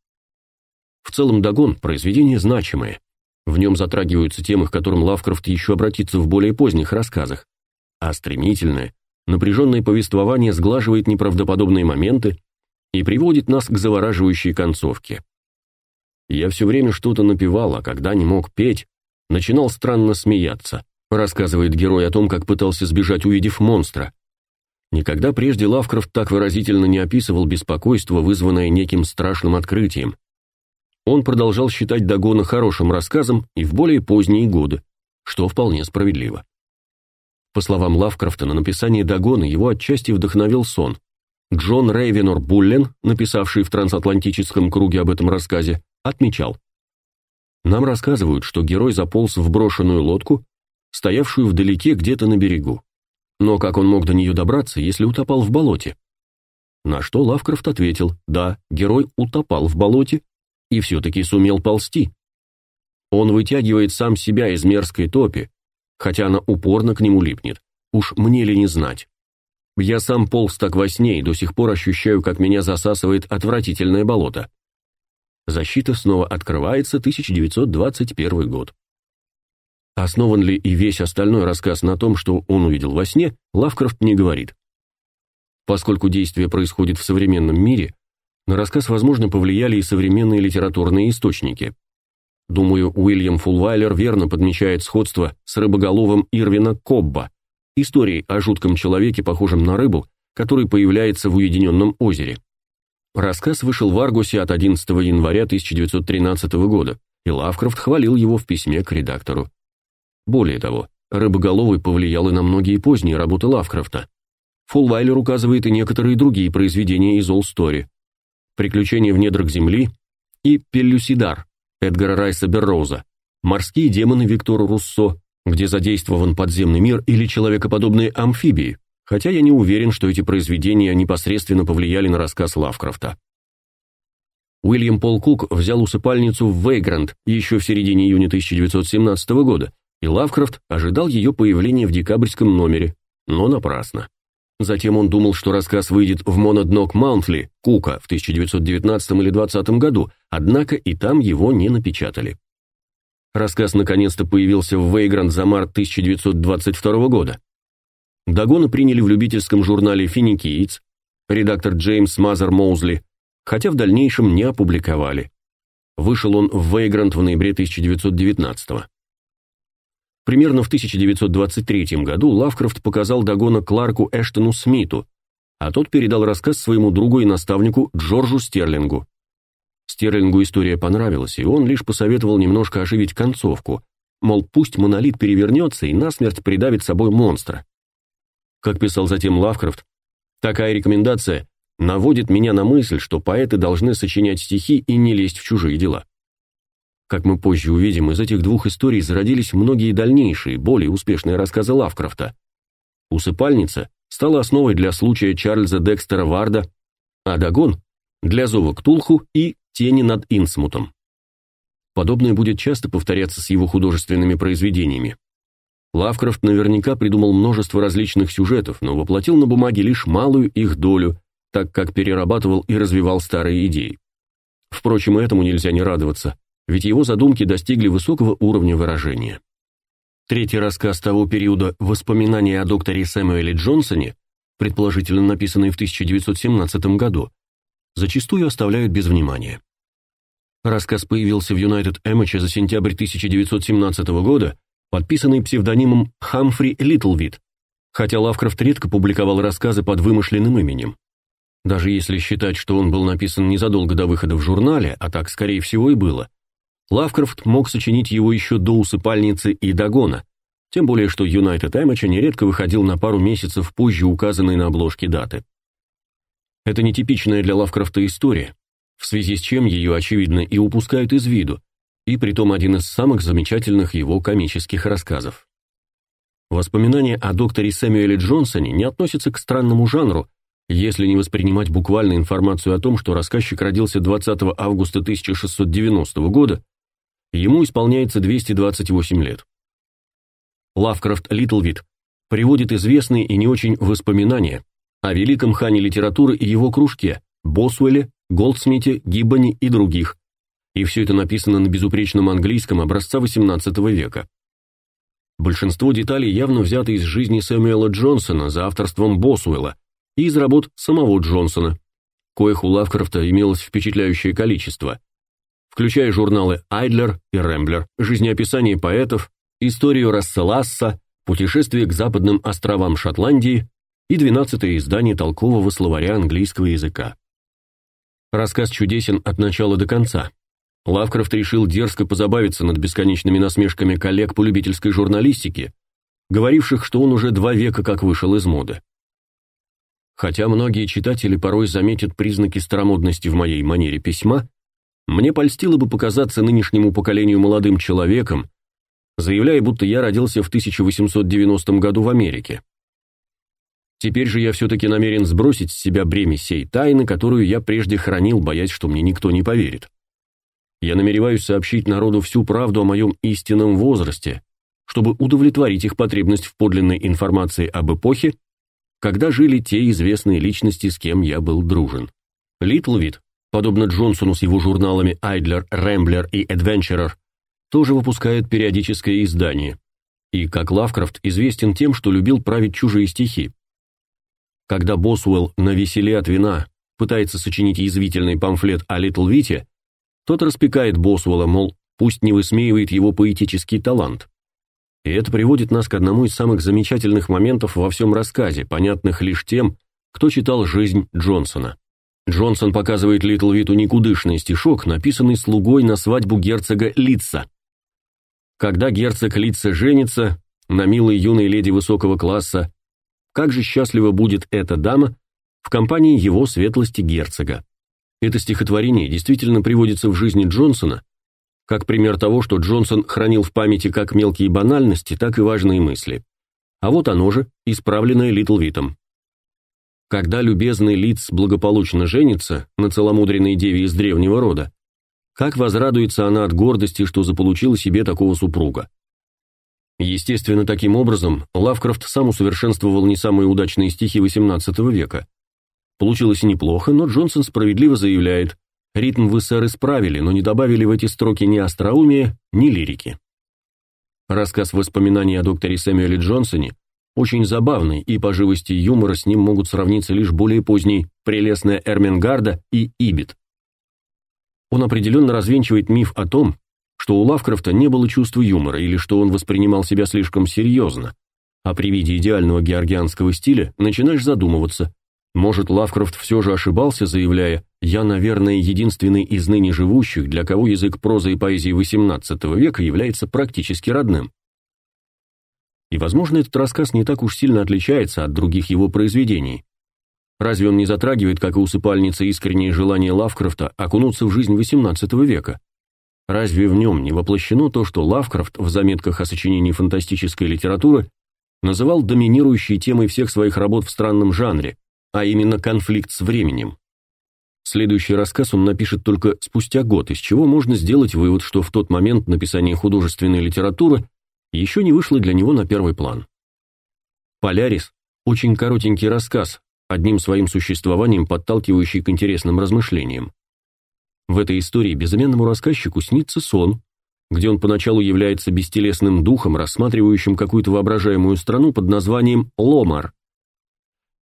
В целом Дагон – произведение значимое. В нем затрагиваются темы, к которым Лавкрафт еще обратится в более поздних рассказах, а стремительное, напряженное повествование сглаживает неправдоподобные моменты и приводит нас к завораживающей концовке. Я все время что-то напевал, а когда не мог петь, начинал странно смеяться. Рассказывает герой о том, как пытался сбежать, увидев монстра. Никогда прежде Лавкрафт так выразительно не описывал беспокойство, вызванное неким страшным открытием. Он продолжал считать Дагона хорошим рассказом и в более поздние годы, что вполне справедливо. По словам Лавкрафта, на написание Дагона его отчасти вдохновил сон. Джон Рейвенор Буллен, написавший в трансатлантическом круге об этом рассказе, отмечал. Нам рассказывают, что герой заполз в брошенную лодку, стоявшую вдалеке где-то на берегу. Но как он мог до нее добраться, если утопал в болоте? На что Лавкрафт ответил, да, герой утопал в болоте и все-таки сумел ползти. Он вытягивает сам себя из мерзкой топи, хотя она упорно к нему липнет. Уж мне ли не знать. Я сам полз так во сне и до сих пор ощущаю, как меня засасывает отвратительное болото. Защита снова открывается, 1921 год. Основан ли и весь остальной рассказ на том, что он увидел во сне, Лавкрафт не говорит. Поскольку действие происходит в современном мире, на рассказ, возможно, повлияли и современные литературные источники. Думаю, Уильям Фулвайлер верно подмечает сходство с рыбоголовым Ирвина Кобба, историей о жутком человеке, похожем на рыбу, который появляется в уединенном озере. Рассказ вышел в Аргусе от 11 января 1913 года, и Лавкрафт хвалил его в письме к редактору. Более того, Рыбоголовый повлиял и на многие поздние работы Лавкрафта. Фулвайлер указывает и некоторые другие произведения из Story. «Приключения в недрах земли» и «Пеллюсидар» Эдгара Райса Берроуза, «Морские демоны» Виктора Руссо, где задействован подземный мир или человекоподобные амфибии, хотя я не уверен, что эти произведения непосредственно повлияли на рассказ Лавкрафта. Уильям Пол Кук взял усыпальницу в Вейгранд еще в середине июня 1917 года, и Лавкрафт ожидал ее появления в декабрьском номере, но напрасно. Затем он думал, что рассказ выйдет в Монаднок Маунтли Кука в 1919 или 20 году, однако и там его не напечатали. Рассказ наконец-то появился в Вейгранд за март 1922 года. Дагона приняли в любительском журнале «Финикиец», редактор Джеймс Мазер Моузли, хотя в дальнейшем не опубликовали. Вышел он в Вейгранд в ноябре 1919 -го. Примерно в 1923 году Лавкрафт показал Дагона Кларку Эштону Смиту, а тот передал рассказ своему другу и наставнику Джорджу Стерлингу. Стерлингу история понравилась, и он лишь посоветовал немножко оживить концовку, мол, пусть монолит перевернется и насмерть придавит собой монстра. Как писал затем Лавкрафт, такая рекомендация наводит меня на мысль, что поэты должны сочинять стихи и не лезть в чужие дела. Как мы позже увидим, из этих двух историй зародились многие дальнейшие, более успешные рассказы Лавкрафта. «Усыпальница» стала основой для случая Чарльза Декстера Варда, а «Дагон» — для «Зова Ктулху» и «Тени над Инсмутом». Подобное будет часто повторяться с его художественными произведениями. Лавкрафт наверняка придумал множество различных сюжетов, но воплотил на бумаге лишь малую их долю, так как перерабатывал и развивал старые идеи. Впрочем, этому нельзя не радоваться ведь его задумки достигли высокого уровня выражения. Третий рассказ того периода «Воспоминания о докторе Сэмюэле Джонсоне», предположительно написанный в 1917 году, зачастую оставляют без внимания. Рассказ появился в United Image за сентябрь 1917 года, подписанный псевдонимом Хамфри Литлвид, хотя Лавкрафт редко публиковал рассказы под вымышленным именем. Даже если считать, что он был написан незадолго до выхода в журнале, а так, скорее всего, и было, Лавкрафт мог сочинить его еще до усыпальницы и догона, тем более что Юнайтед Эмоча нередко выходил на пару месяцев позже указанной на обложке даты. Это нетипичная для Лавкрафта история, в связи с чем ее, очевидно, и упускают из виду, и притом один из самых замечательных его комических рассказов. Воспоминания о докторе Сэмюэле Джонсоне не относятся к странному жанру, если не воспринимать буквально информацию о том, что рассказчик родился 20 августа 1690 года Ему исполняется 228 лет. Лавкрафт Литлвид приводит известные и не очень воспоминания о великом хане литературы и его кружке Босуэле, Голдсмите, Гиббоне и других. И все это написано на безупречном английском образца XVIII века. Большинство деталей явно взято из жизни Сэмюэла Джонсона за авторством Босуэлла и из работ самого Джонсона, коих у Лавкрафта имелось впечатляющее количество – включая журналы Айдлер и Рэмблер, жизнеописание поэтов, историю Расселасса, путешествие к западным островам Шотландии и двенадцатое издание толкового словаря английского языка. Рассказ чудесен от начала до конца. Лавкрафт решил дерзко позабавиться над бесконечными насмешками коллег по любительской журналистике, говоривших, что он уже два века как вышел из моды. Хотя многие читатели порой заметят признаки старомодности в моей манере письма, мне польстило бы показаться нынешнему поколению молодым человеком, заявляя, будто я родился в 1890 году в Америке. Теперь же я все-таки намерен сбросить с себя бремя сей тайны, которую я прежде хранил, боясь, что мне никто не поверит. Я намереваюсь сообщить народу всю правду о моем истинном возрасте, чтобы удовлетворить их потребность в подлинной информации об эпохе, когда жили те известные личности, с кем я был дружен. Литлвид подобно Джонсону с его журналами Idler, Rambler и Adventurer, тоже выпускает периодическое издание. И, как Лавкрафт, известен тем, что любил править чужие стихи. Когда Босуэлл на веселе от вина пытается сочинить язвительный памфлет о Литл Вите, тот распекает Босуэлла, мол, пусть не высмеивает его поэтический талант. И это приводит нас к одному из самых замечательных моментов во всем рассказе, понятных лишь тем, кто читал «Жизнь Джонсона». Джонсон показывает Литл Виту никудышный стишок, написанный слугой на свадьбу герцога Литца. Когда герцог Литца женится на милой юной леди высокого класса, как же счастлива будет эта дама в компании его светлости герцога. Это стихотворение действительно приводится в жизни Джонсона, как пример того, что Джонсон хранил в памяти как мелкие банальности, так и важные мысли. А вот оно же, исправленное Литл Витом. Когда любезный лиц благополучно женится на целомудренной деве из древнего рода, как возрадуется она от гордости, что заполучила себе такого супруга. Естественно, таким образом Лавкрафт сам усовершенствовал не самые удачные стихи XVIII века. Получилось неплохо, но Джонсон справедливо заявляет, ритм вы, сэр, исправили, но не добавили в эти строки ни остроумия, ни лирики. Рассказ воспоминаний о докторе Сэмюэле Джонсоне очень забавный, и по живости юмора с ним могут сравниться лишь более поздний «Прелестная Эрмингарда» и «Ибит». Он определенно развенчивает миф о том, что у Лавкрафта не было чувства юмора или что он воспринимал себя слишком серьезно, а при виде идеального георгианского стиля начинаешь задумываться, может, Лавкрафт все же ошибался, заявляя «Я, наверное, единственный из ныне живущих, для кого язык прозы и поэзии XVIII века является практически родным». И, возможно, этот рассказ не так уж сильно отличается от других его произведений. Разве он не затрагивает, как и усыпальница, искреннее желание Лавкрафта окунуться в жизнь XVIII века? Разве в нем не воплощено то, что Лавкрафт в заметках о сочинении фантастической литературы называл доминирующей темой всех своих работ в странном жанре, а именно конфликт с временем? Следующий рассказ он напишет только спустя год, из чего можно сделать вывод, что в тот момент написание художественной литературы еще не вышло для него на первый план. «Полярис» – очень коротенький рассказ, одним своим существованием подталкивающий к интересным размышлениям. В этой истории безымянному рассказчику снится сон, где он поначалу является бестелесным духом, рассматривающим какую-то воображаемую страну под названием Ломар.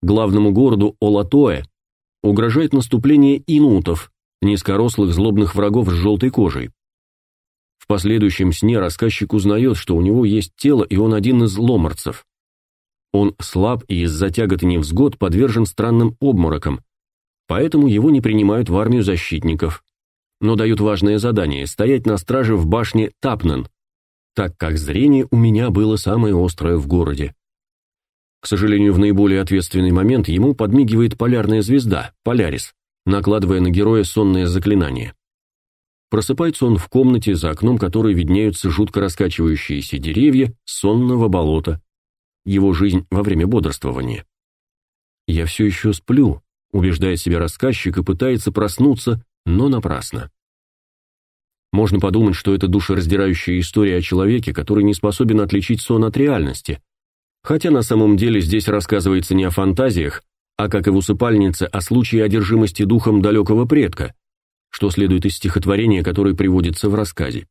Главному городу Олатое угрожает наступление инутов, низкорослых злобных врагов с желтой кожей. Последующем сне рассказчик узнает, что у него есть тело, и он один из ломарцев. Он слаб и из-за тягот и невзгод подвержен странным обморокам, поэтому его не принимают в армию защитников, но дают важное задание – стоять на страже в башне Тапнен, так как зрение у меня было самое острое в городе. К сожалению, в наиболее ответственный момент ему подмигивает полярная звезда, Полярис, накладывая на героя сонное заклинание. Просыпается он в комнате, за окном которой виднеются жутко раскачивающиеся деревья сонного болота. Его жизнь во время бодрствования. «Я все еще сплю», — убеждает себя рассказчик и пытается проснуться, но напрасно. Можно подумать, что это душераздирающая история о человеке, который не способен отличить сон от реальности. Хотя на самом деле здесь рассказывается не о фантазиях, а, как и в усыпальнице, о случае одержимости духом далекого предка, что следует из стихотворения, которое приводится в рассказе.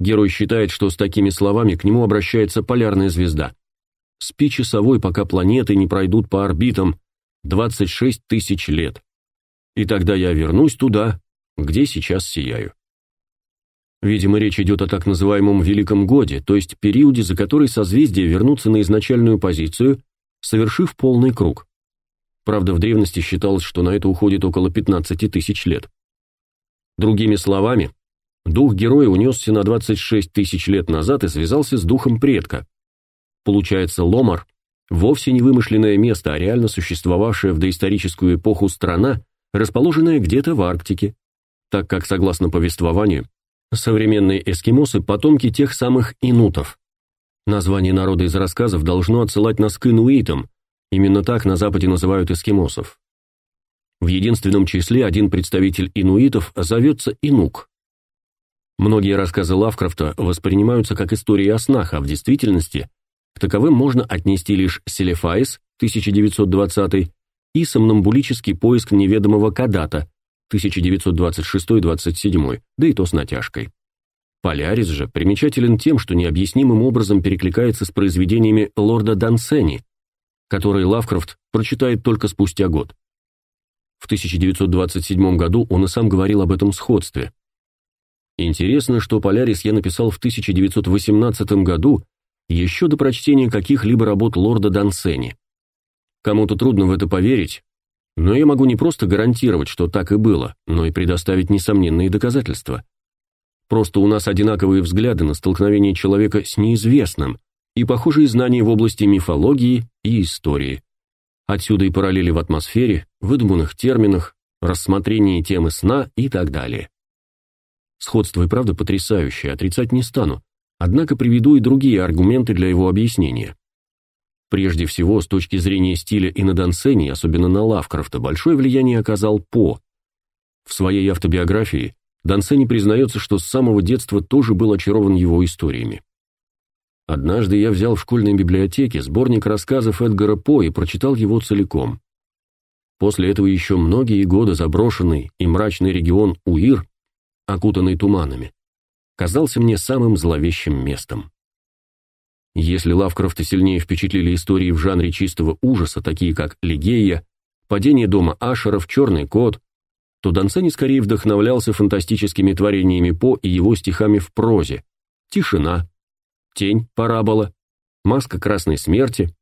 Герой считает, что с такими словами к нему обращается полярная звезда. «Спи часовой, пока планеты не пройдут по орбитам 26 тысяч лет. И тогда я вернусь туда, где сейчас сияю». Видимо, речь идет о так называемом Великом Годе, то есть периоде, за который созвездия вернутся на изначальную позицию, совершив полный круг. Правда, в древности считалось, что на это уходит около 15 тысяч лет. Другими словами, дух героя унесся на 26 тысяч лет назад и связался с духом предка. Получается, Ломар – вовсе не вымышленное место, а реально существовавшая в доисторическую эпоху страна, расположенная где-то в Арктике, так как, согласно повествованию, современные эскимосы – потомки тех самых инутов. Название народа из рассказов должно отсылать нас к инуитам, именно так на Западе называют эскимосов. В единственном числе один представитель инуитов зовется Инук. Многие рассказы Лавкрафта воспринимаются как истории о снах, а в действительности к таковым можно отнести лишь Селефаис 1920 и сомнамбулический поиск неведомого Кадата 1926-27, да и то с натяжкой. Полярис же примечателен тем, что необъяснимым образом перекликается с произведениями лорда Дансени, которые Лавкрафт прочитает только спустя год. В 1927 году он и сам говорил об этом сходстве. Интересно, что «Полярис» я написал в 1918 году, еще до прочтения каких-либо работ лорда Дансени. Кому-то трудно в это поверить, но я могу не просто гарантировать, что так и было, но и предоставить несомненные доказательства. Просто у нас одинаковые взгляды на столкновение человека с неизвестным и похожие знания в области мифологии и истории. Отсюда и параллели в атмосфере, выдуманных терминах, рассмотрении темы сна и так далее. Сходство и правда потрясающее, отрицать не стану, однако приведу и другие аргументы для его объяснения. Прежде всего, с точки зрения стиля и на Дансене, особенно на Лавкрафта, большое влияние оказал По. В своей автобиографии Дансени признается, что с самого детства тоже был очарован его историями. Однажды я взял в школьной библиотеке сборник рассказов Эдгара По и прочитал его целиком. После этого еще многие годы заброшенный и мрачный регион Уир, окутанный туманами, казался мне самым зловещим местом. Если Лавкрафта сильнее впечатлили истории в жанре чистого ужаса, такие как «Лигея», «Падение дома Ашеров», «Черный кот», то Дансени скорее вдохновлялся фантастическими творениями По и его стихами в прозе «Тишина», «Тень», «Парабола», «Маска красной смерти»,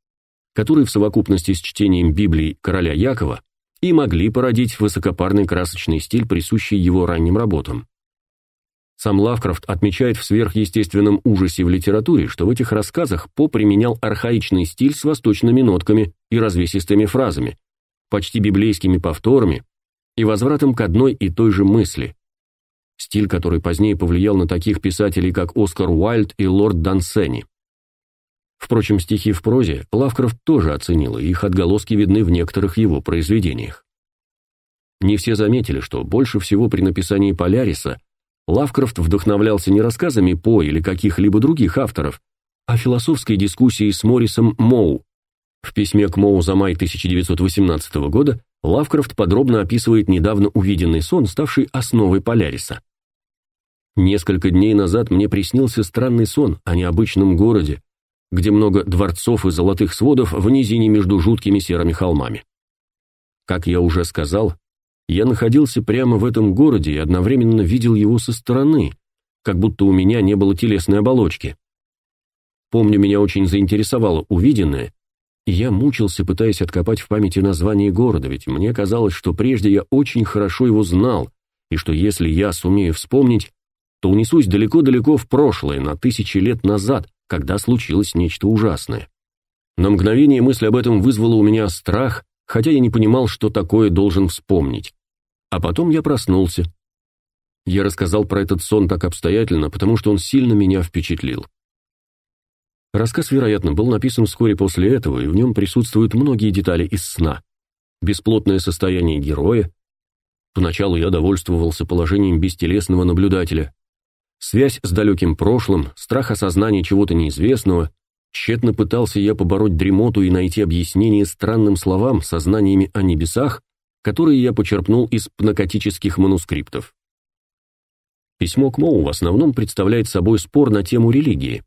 которые в совокупности с чтением Библии короля Якова и могли породить высокопарный красочный стиль, присущий его ранним работам. Сам Лавкрафт отмечает в сверхъестественном ужасе в литературе, что в этих рассказах По применял архаичный стиль с восточными нотками и развесистыми фразами, почти библейскими повторами и возвратом к одной и той же мысли. Стиль, который позднее повлиял на таких писателей, как Оскар Уайльд и лорд Дансени. Впрочем, стихи в прозе Лавкрафт тоже оценил, и их отголоски видны в некоторых его произведениях. Не все заметили, что больше всего при написании «Поляриса» Лавкрафт вдохновлялся не рассказами По или каких-либо других авторов, а философской дискуссией с Моррисом Моу. В письме к Моу за май 1918 года Лавкрафт подробно описывает недавно увиденный сон, ставший основой Поляриса. Несколько дней назад мне приснился странный сон о необычном городе, где много дворцов и золотых сводов в низине между жуткими серыми холмами. Как я уже сказал, я находился прямо в этом городе и одновременно видел его со стороны, как будто у меня не было телесной оболочки. Помню, меня очень заинтересовало увиденное, я мучился, пытаясь откопать в памяти название города, ведь мне казалось, что прежде я очень хорошо его знал, и что если я сумею вспомнить, то унесусь далеко-далеко в прошлое, на тысячи лет назад, когда случилось нечто ужасное. На мгновение мысль об этом вызвала у меня страх, хотя я не понимал, что такое должен вспомнить. А потом я проснулся. Я рассказал про этот сон так обстоятельно, потому что он сильно меня впечатлил. Рассказ, вероятно, был написан вскоре после этого, и в нем присутствуют многие детали из сна. Бесплотное состояние героя. Поначалу я довольствовался положением бестелесного наблюдателя. Связь с далеким прошлым, страх осознания чего-то неизвестного. Тщетно пытался я побороть дремоту и найти объяснение странным словам со знаниями о небесах, которые я почерпнул из пнакотических манускриптов. Письмо к Моу в основном представляет собой спор на тему религии.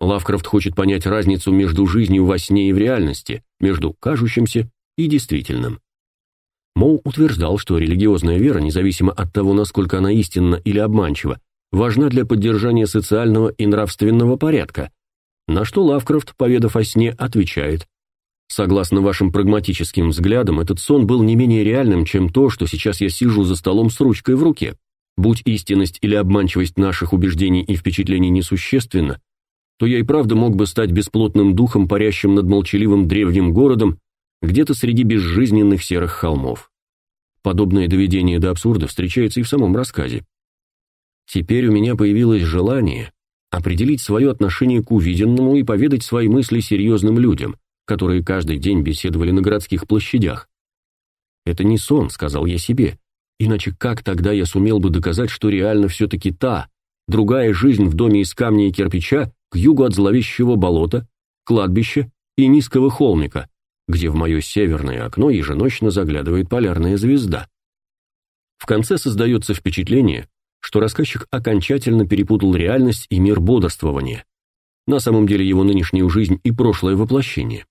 Лавкрафт хочет понять разницу между жизнью во сне и в реальности, между кажущимся и действительным. Моу утверждал, что религиозная вера, независимо от того, насколько она истинна или обманчива, важна для поддержания социального и нравственного порядка, на что Лавкрафт, поведав о сне, отвечает Согласно вашим прагматическим взглядам, этот сон был не менее реальным, чем то, что сейчас я сижу за столом с ручкой в руке. Будь истинность или обманчивость наших убеждений и впечатлений несущественна, то я и правда мог бы стать бесплотным духом, парящим над молчаливым древним городом, где-то среди безжизненных серых холмов. Подобное доведение до абсурда встречается и в самом рассказе. Теперь у меня появилось желание определить свое отношение к увиденному и поведать свои мысли серьезным людям – которые каждый день беседовали на городских площадях. «Это не сон», — сказал я себе, «иначе как тогда я сумел бы доказать, что реально все-таки та, другая жизнь в доме из камня и кирпича к югу от зловещего болота, кладбища и низкого холмика, где в мое северное окно еженочно заглядывает полярная звезда?» В конце создается впечатление, что рассказчик окончательно перепутал реальность и мир бодрствования. На самом деле его нынешнюю жизнь и прошлое воплощение.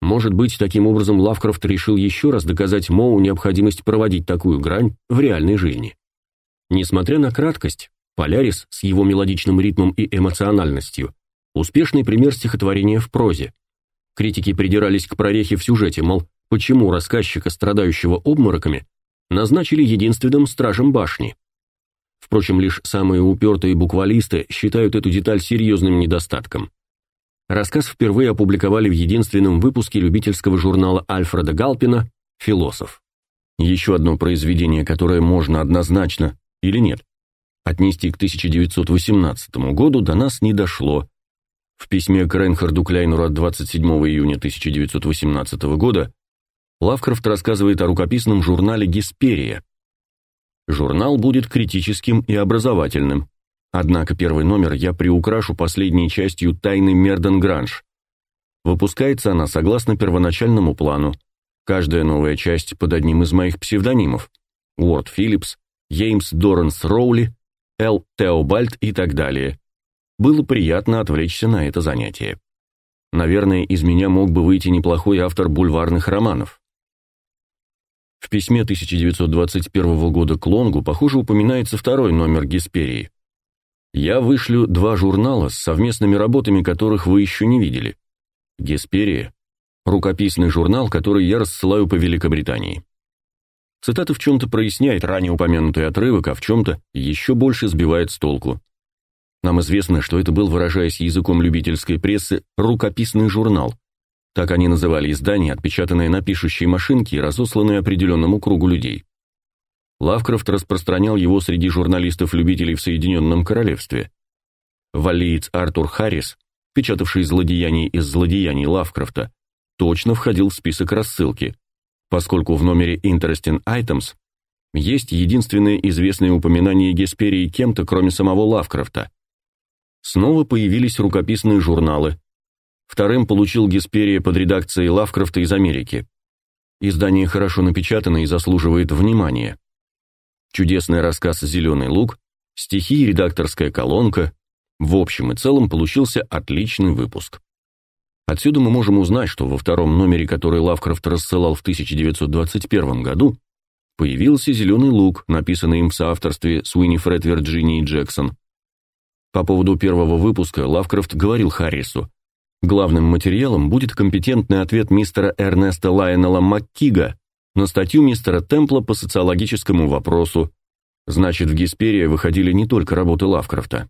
Может быть, таким образом Лавкрафт решил еще раз доказать Моу необходимость проводить такую грань в реальной жизни. Несмотря на краткость, Полярис с его мелодичным ритмом и эмоциональностью успешный пример стихотворения в прозе. Критики придирались к прорехе в сюжете, мол, почему рассказчика, страдающего обмороками, назначили единственным стражем башни. Впрочем, лишь самые упертые буквалисты считают эту деталь серьезным недостатком. Рассказ впервые опубликовали в единственном выпуске любительского журнала Альфреда Галпина «Философ». Еще одно произведение, которое можно однозначно, или нет, отнести к 1918 году, до нас не дошло. В письме к Рейнхарду Кляйнеру от 27 июня 1918 года Лавкрафт рассказывает о рукописном журнале «Гесперия». Журнал будет критическим и образовательным. Однако первый номер я приукрашу последней частью «Тайны Мерден Гранж». Выпускается она согласно первоначальному плану. Каждая новая часть под одним из моих псевдонимов. Уорд Филлипс, Джеймс Дорренс Роули, Эл Теобальд и так далее. Было приятно отвлечься на это занятие. Наверное, из меня мог бы выйти неплохой автор бульварных романов. В письме 1921 года к Лонгу, похоже, упоминается второй номер Гесперии. Я вышлю два журнала с совместными работами, которых вы еще не видели. Гесперия – рукописный журнал, который я рассылаю по Великобритании. Цитата в чем-то проясняет ранее упомянутый отрывок, а в чем-то еще больше сбивает с толку. Нам известно, что это был, выражаясь языком любительской прессы, рукописный журнал. Так они называли издание, отпечатанное на пишущей машинке и разосланное определенному кругу людей. Лавкрафт распространял его среди журналистов-любителей в Соединенном Королевстве. Валиец Артур Харрис, печатавший злодеяний из злодеяний Лавкрафта, точно входил в список рассылки, поскольку в номере Interesting Items есть единственное известное упоминание Гесперии кем-то, кроме самого Лавкрафта. Снова появились рукописные журналы. Вторым получил Гесперия под редакцией Лавкрафта из Америки. Издание хорошо напечатано и заслуживает внимания. Чудесный рассказ «Зеленый лук», стихи и редакторская колонка. В общем и целом получился отличный выпуск. Отсюда мы можем узнать, что во втором номере, который Лавкрафт рассылал в 1921 году, появился «Зеленый лук», написанный им в соавторстве с Уинифред Вирджинией Джексон. По поводу первого выпуска Лавкрафт говорил Харрису, главным материалом будет компетентный ответ мистера Эрнеста Лайонела МакКига на статью мистера Темпла по социологическому вопросу. Значит, в Гесперии выходили не только работы Лавкрафта.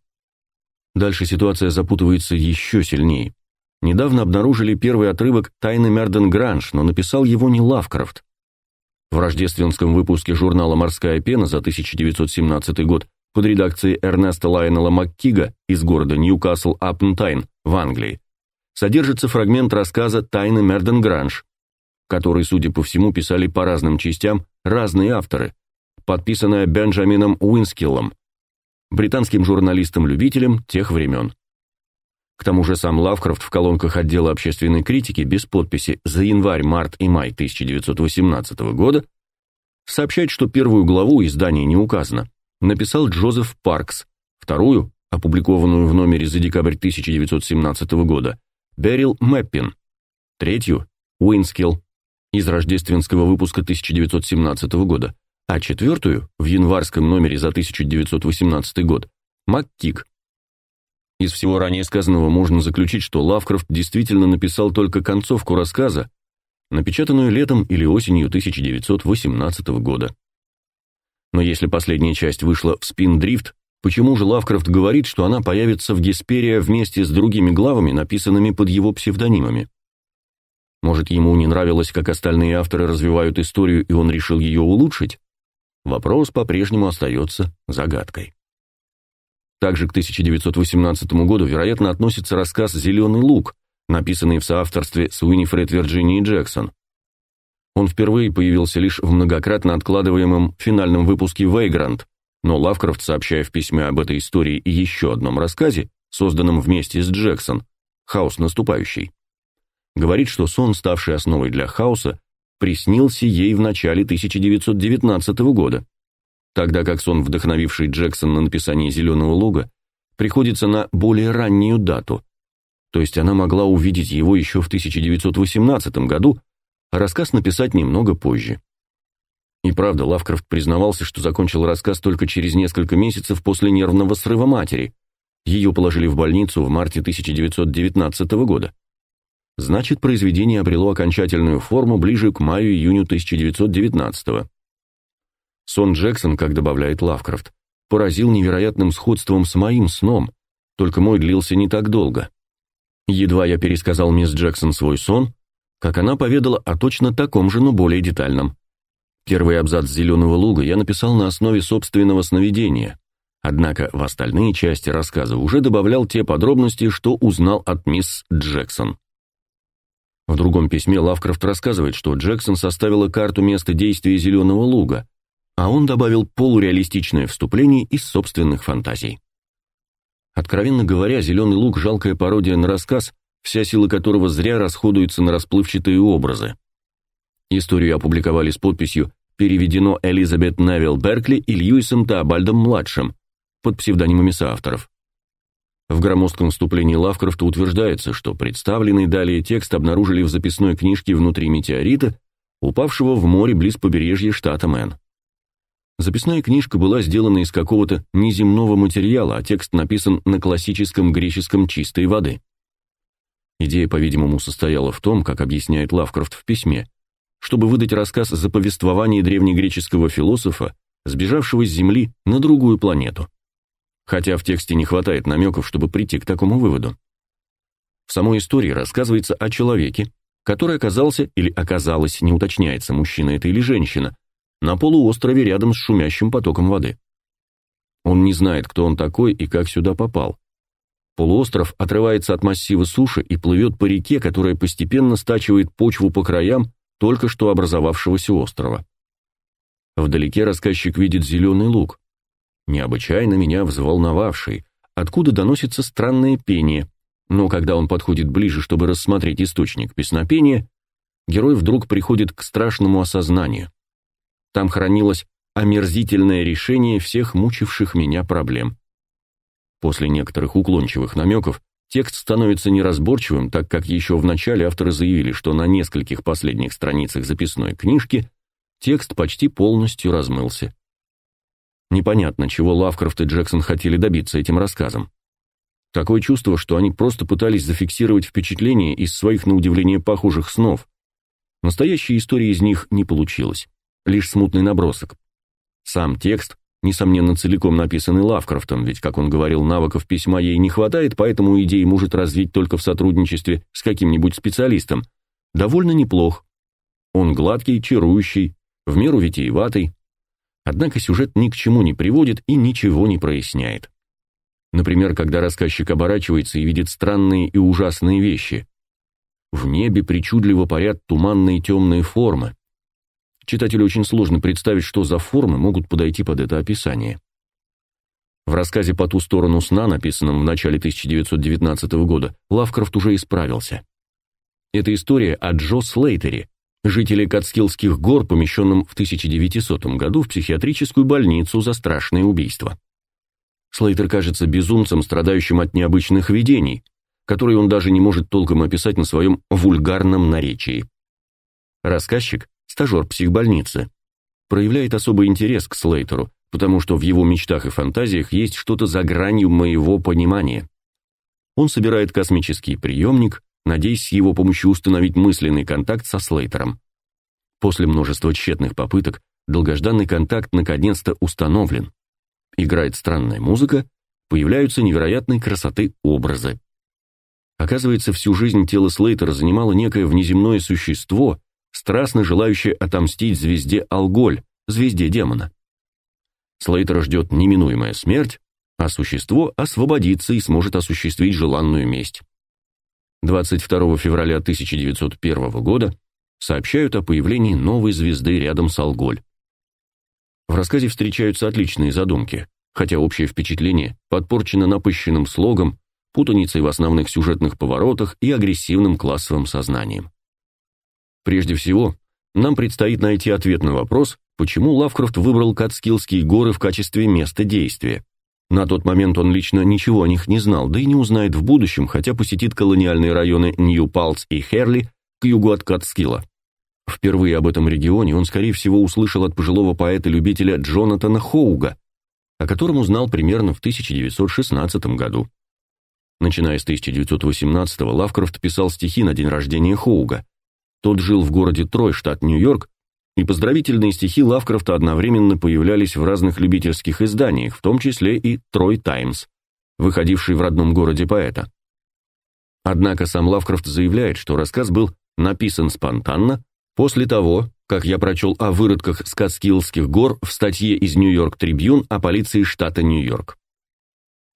Дальше ситуация запутывается еще сильнее. Недавно обнаружили первый отрывок «Тайны Мерден Гранж», но написал его не Лавкрафт. В рождественском выпуске журнала «Морская пена» за 1917 год под редакцией Эрнеста Лайонела МакКига из города Ньюкасл-апон-Тайн в Англии содержится фрагмент рассказа «Тайны Мерден Гранж», который, судя по всему, писали по разным частям разные авторы, подписанная Бенджамином Уинскиллом, британским журналистом-любителем тех времен. К тому же сам Лавкрафт в колонках отдела общественной критики без подписи за январь, март и май 1918 года сообщает, что первую главу издания не указано, написал Джозеф Паркс, вторую, опубликованную в номере за декабрь 1917 года, Берил Мэппин, третью Уинскилл из рождественского выпуска 1917 года, а четвертую, в январском номере за 1918 год, МакКиг. Из всего ранее сказанного можно заключить, что Лавкрафт действительно написал только концовку рассказа, напечатанную летом или осенью 1918 года. Но если последняя часть вышла в спин-дрифт, почему же Лавкрафт говорит, что она появится в Гесперия вместе с другими главами, написанными под его псевдонимами? Может, ему не нравилось, как остальные авторы развивают историю, и он решил ее улучшить? Вопрос по-прежнему остается загадкой. Также к 1918 году, вероятно, относится рассказ «Зеленый лук», написанный в соавторстве с Уинифред Вирджинией Джексон. Он впервые появился лишь в многократно откладываемом финальном выпуске «Вейгрант», но Лавкрафт, сообщая в письме об этой истории и еще одном рассказе, созданном вместе с Джексон, «Хаос наступающий», говорит, что сон, ставший основой для хаоса, приснился ей в начале 1919 года, тогда как сон, вдохновивший Джексон на написание «Зеленого луга», приходится на более раннюю дату, То есть она могла увидеть его еще в 1918 году, а рассказ написать немного позже. И правда, Лавкрафт признавался, что закончил рассказ только через несколько месяцев после нервного срыва матери. Ее положили в больницу в марте 1919 года. Значит, произведение обрело окончательную форму ближе к маю-июню 1919 Сон Джексон, как добавляет Лавкрафт, поразил невероятным сходством с моим сном, только мой длился не так долго. Едва я пересказал мисс Джексон свой сон, как она поведала о точно таком же, но более детальном. Первый абзац «Зеленого луга» я написал на основе собственного сновидения, однако в остальные части рассказа уже добавлял те подробности, что узнал от мисс Джексон. В другом письме Лавкрафт рассказывает, что Джексон составила карту места действия «Зеленого луга», а он добавил полуреалистичное вступление из собственных фантазий. Откровенно говоря, «Зеленый луг» — жалкая пародия на рассказ, вся сила которого зря расходуется на расплывчатые образы. Историю опубликовали с подписью переведено Элизабет Невилл Беркли и Льюисом Теобальдом-младшим под псевдонимами соавторов. В громоздком вступлении Лавкрафта утверждается, что представленный далее текст обнаружили в записной книжке внутри метеорита, упавшего в море близ побережья штата Мэн. Записная книжка была сделана из какого-то неземного материала, а текст написан на классическом греческом чистой воды. Идея, по-видимому, состояла в том, как объясняет Лавкрафт в письме, чтобы выдать рассказ о повествовании древнегреческого философа, сбежавшего с Земли на другую планету. Хотя в тексте не хватает намеков, чтобы прийти к такому выводу. В самой истории рассказывается о человеке, который оказался или оказалась, не уточняется, мужчина это или женщина, на полуострове рядом с шумящим потоком воды. Он не знает, кто он такой и как сюда попал. Полуостров отрывается от массива суши и плывет по реке, которая постепенно стачивает почву по краям только что образовавшегося острова. Вдалеке рассказчик видит зеленый луг, необычайно меня взволновавший, откуда доносится странное пение, но когда он подходит ближе, чтобы рассмотреть источник песнопения, герой вдруг приходит к страшному осознанию. Там хранилось омерзительное решение всех мучивших меня проблем. После некоторых уклончивых намеков Текст становится неразборчивым, так как еще в начале авторы заявили, что на нескольких последних страницах записной книжки текст почти полностью размылся. Непонятно, чего Лавкрафт и Джексон хотели добиться этим рассказом. Такое чувство, что они просто пытались зафиксировать впечатление из своих, на удивление, похожих снов. Настоящей истории из них не получилось, лишь смутный набросок. Сам текст несомненно, целиком написанный Лавкрафтом, ведь, как он говорил, навыков письма ей не хватает, поэтому идеи может развить только в сотрудничестве с каким-нибудь специалистом. Довольно неплох. Он гладкий, чарующий, в меру витиеватый. Однако сюжет ни к чему не приводит и ничего не проясняет. Например, когда рассказчик оборачивается и видит странные и ужасные вещи. В небе причудливо парят туманные темные формы. Читателю очень сложно представить, что за формы могут подойти под это описание. В рассказе «По ту сторону сна», написанном в начале 1919 года, Лавкрафт уже исправился. Это история о Джо Слейтере, жителе Катскиллских гор, помещенном в 1900 году в психиатрическую больницу за страшное убийство. Слейтер кажется безумцем, страдающим от необычных видений, которые он даже не может толком описать на своем вульгарном наречии. Рассказчик стажер психбольницы, проявляет особый интерес к Слейтеру, потому что в его мечтах и фантазиях есть что-то за гранью моего понимания. Он собирает космический приемник, надеясь с его помощью установить мысленный контакт со Слейтером. После множества тщетных попыток долгожданный контакт наконец-то установлен. Играет странная музыка, появляются невероятной красоты образы. Оказывается, всю жизнь тело Слейтера занимало некое внеземное существо, страстно желающая отомстить звезде Алголь, звезде демона. Слейтера ждет неминуемая смерть, а существо освободится и сможет осуществить желанную месть. 22 февраля 1901 года сообщают о появлении новой звезды рядом с Алголь. В рассказе встречаются отличные задумки, хотя общее впечатление подпорчено напыщенным слогом, путаницей в основных сюжетных поворотах и агрессивным классовым сознанием. Прежде всего, нам предстоит найти ответ на вопрос, почему Лавкрафт выбрал Катскиллские горы в качестве места действия. На тот момент он лично ничего о них не знал, да и не узнает в будущем, хотя посетит колониальные районы Нью-Палц и Херли к югу от Катскилла. Впервые об этом регионе он, скорее всего, услышал от пожилого поэта-любителя Джонатана Хоуга, о котором узнал примерно в 1916 году. Начиная с 1918-го, Лавкрафт писал стихи на день рождения Хоуга. Тот жил в городе Трой, штат Нью-Йорк, и поздравительные стихи Лавкрафта одновременно появлялись в разных любительских изданиях, в том числе и Трой Таймс, выходивший в родном городе поэта. Однако сам Лавкрафт заявляет, что рассказ был написан спонтанно после того, как я прочел о выродках Скотскиллских гор в статье из Нью-Йорк Трибьюн о полиции штата Нью-Йорк.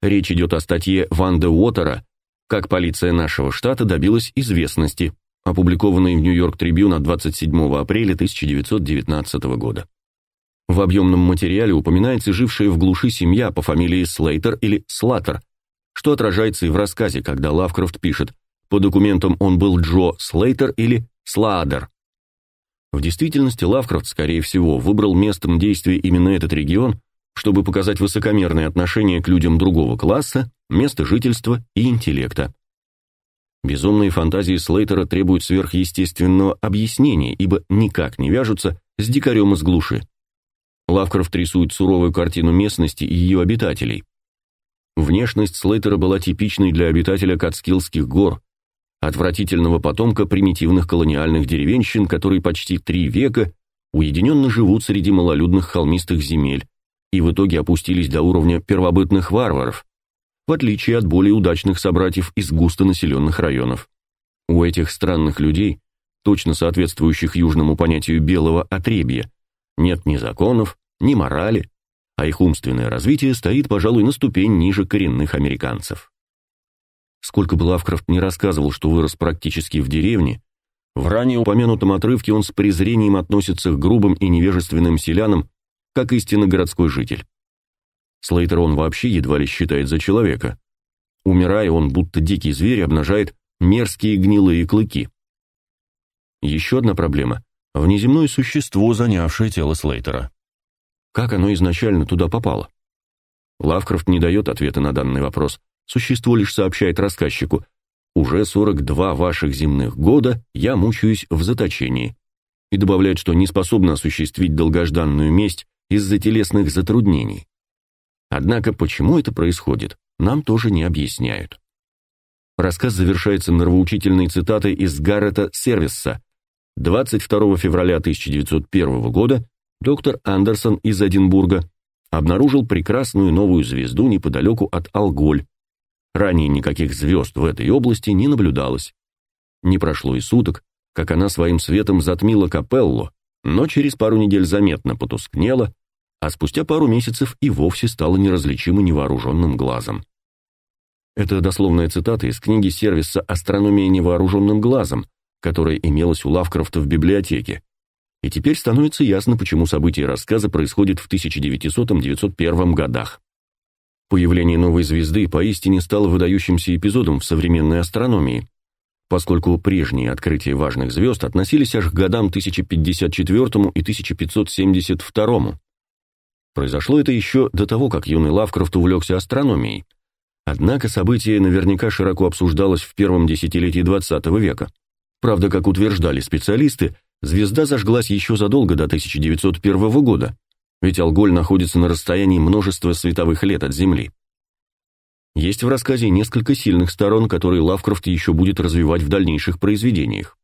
Речь идет о статье Ван Уотера «Как полиция нашего штата добилась известности», опубликованной в Нью-Йорк Трибьюн от 27 апреля 1919 года. В объемном материале упоминается жившая в глуши семья по фамилии Слейтер или Слаттер, что отражается и в рассказе, когда Лавкрафт пишет «По документам он был Джо Слейтер или Сладер». В действительности Лавкрафт, скорее всего, выбрал местом действия именно этот регион, чтобы показать высокомерное отношение к людям другого класса, места жительства и интеллекта. Безумные фантазии Слейтера требуют сверхъестественного объяснения, ибо никак не вяжутся с дикарем из глуши. Лавкрафт рисует суровую картину местности и ее обитателей. Внешность Слейтера была типичной для обитателя Кацкиллских гор, отвратительного потомка примитивных колониальных деревенщин, которые почти три века уединенно живут среди малолюдных холмистых земель и в итоге опустились до уровня первобытных варваров, в отличие от более удачных собратьев из густонаселенных районов. У этих странных людей, точно соответствующих южному понятию белого отребья, нет ни законов, ни морали, а их умственное развитие стоит, пожалуй, на ступень ниже коренных американцев. Сколько бы Лавкрафт не рассказывал, что вырос практически в деревне, в ранее упомянутом отрывке он с презрением относится к грубым и невежественным селянам, как истинно городской житель. Слейтер он вообще едва ли считает за человека. Умирая, он будто дикий зверь обнажает мерзкие гнилые клыки. Еще одна проблема — внеземное существо, занявшее тело Слейтера. Как оно изначально туда попало? Лавкрафт не дает ответа на данный вопрос. Существо лишь сообщает рассказчику «Уже 42 ваших земных года я мучаюсь в заточении» и добавляет, что не способна осуществить долгожданную месть из-за телесных затруднений. Однако почему это происходит, нам тоже не объясняют. Рассказ завершается нравоучительной цитатой из Гаррета Сервиса. 22 февраля 1901 года доктор Андерсон из Эдинбурга обнаружил прекрасную новую звезду неподалеку от Алголь. Ранее никаких звезд в этой области не наблюдалось. Не прошло и суток, как она своим светом затмила Капелло, но через пару недель заметно потускнела, а спустя пару месяцев и вовсе стала неразличима невооруженным глазом. Это дословная цитата из книги сервиса «Астрономия невооруженным глазом», которая имелась у Лавкрафта в библиотеке. И теперь становится ясно, почему события рассказа происходят в 1900-901 годах. Появление новой звезды поистине стало выдающимся эпизодом в современной астрономии, поскольку прежние открытия важных звезд относились аж к годам 1054 и 1572. Произошло это еще до того, как юный Лавкрафт увлекся астрономией. Однако событие наверняка широко обсуждалось в первом десятилетии XX века. Правда, как утверждали специалисты, звезда зажглась еще задолго до 1901 года, ведь Алголь находится на расстоянии множества световых лет от Земли. Есть в рассказе несколько сильных сторон, которые Лавкрафт еще будет развивать в дальнейших произведениях.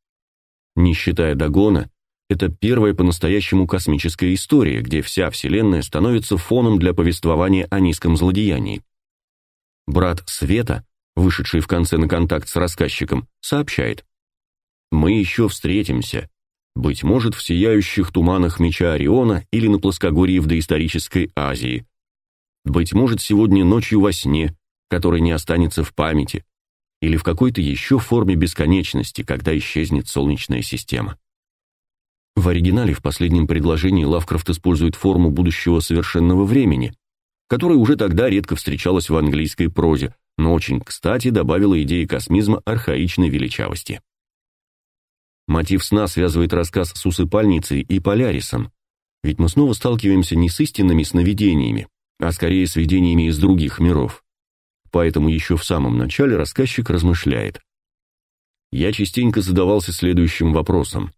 Не считая Дагона, это первая по-настоящему космическая история, где вся Вселенная становится фоном для повествования о низком злодеянии. Брат Света, вышедший в конце на контакт с рассказчиком, сообщает: "Мы еще встретимся, быть может, в сияющих туманах меча Ориона или на плоскогорье в доисторической Азии. Быть может, сегодня ночью во сне, который не останется в памяти, или в какой-то еще форме бесконечности, когда исчезнет солнечная система". В оригинале в последнем предложении Лавкрафт использует форму будущего совершенного времени, которая уже тогда редко встречалась в английской прозе, но очень кстати добавила идеи космизма архаичной величавости. Мотив сна связывает рассказ с усыпальницей и Полярисом, ведь мы снова сталкиваемся не с истинными сновидениями, а скорее с видениями из других миров. Поэтому еще в самом начале рассказчик размышляет. Я частенько задавался следующим вопросом.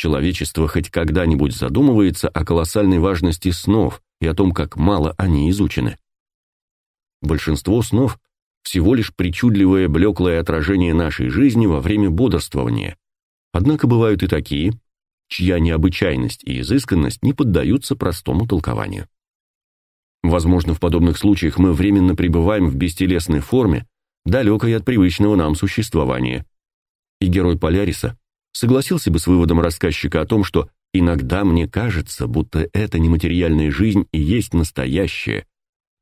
Человечество хоть когда-нибудь задумывается о колоссальной важности снов и о том, как мало они изучены. Большинство снов всего лишь причудливое блеклое отражение нашей жизни во время бодрствования. Однако бывают и такие, чья необычайность и изысканность не поддаются простому толкованию. Возможно, в подобных случаях мы временно пребываем в бестелесной форме, далекой от привычного нам существования. И герой Поляриса согласился бы с выводом рассказчика о том, что иногда мне кажется, будто эта нематериальная жизнь и есть настоящая,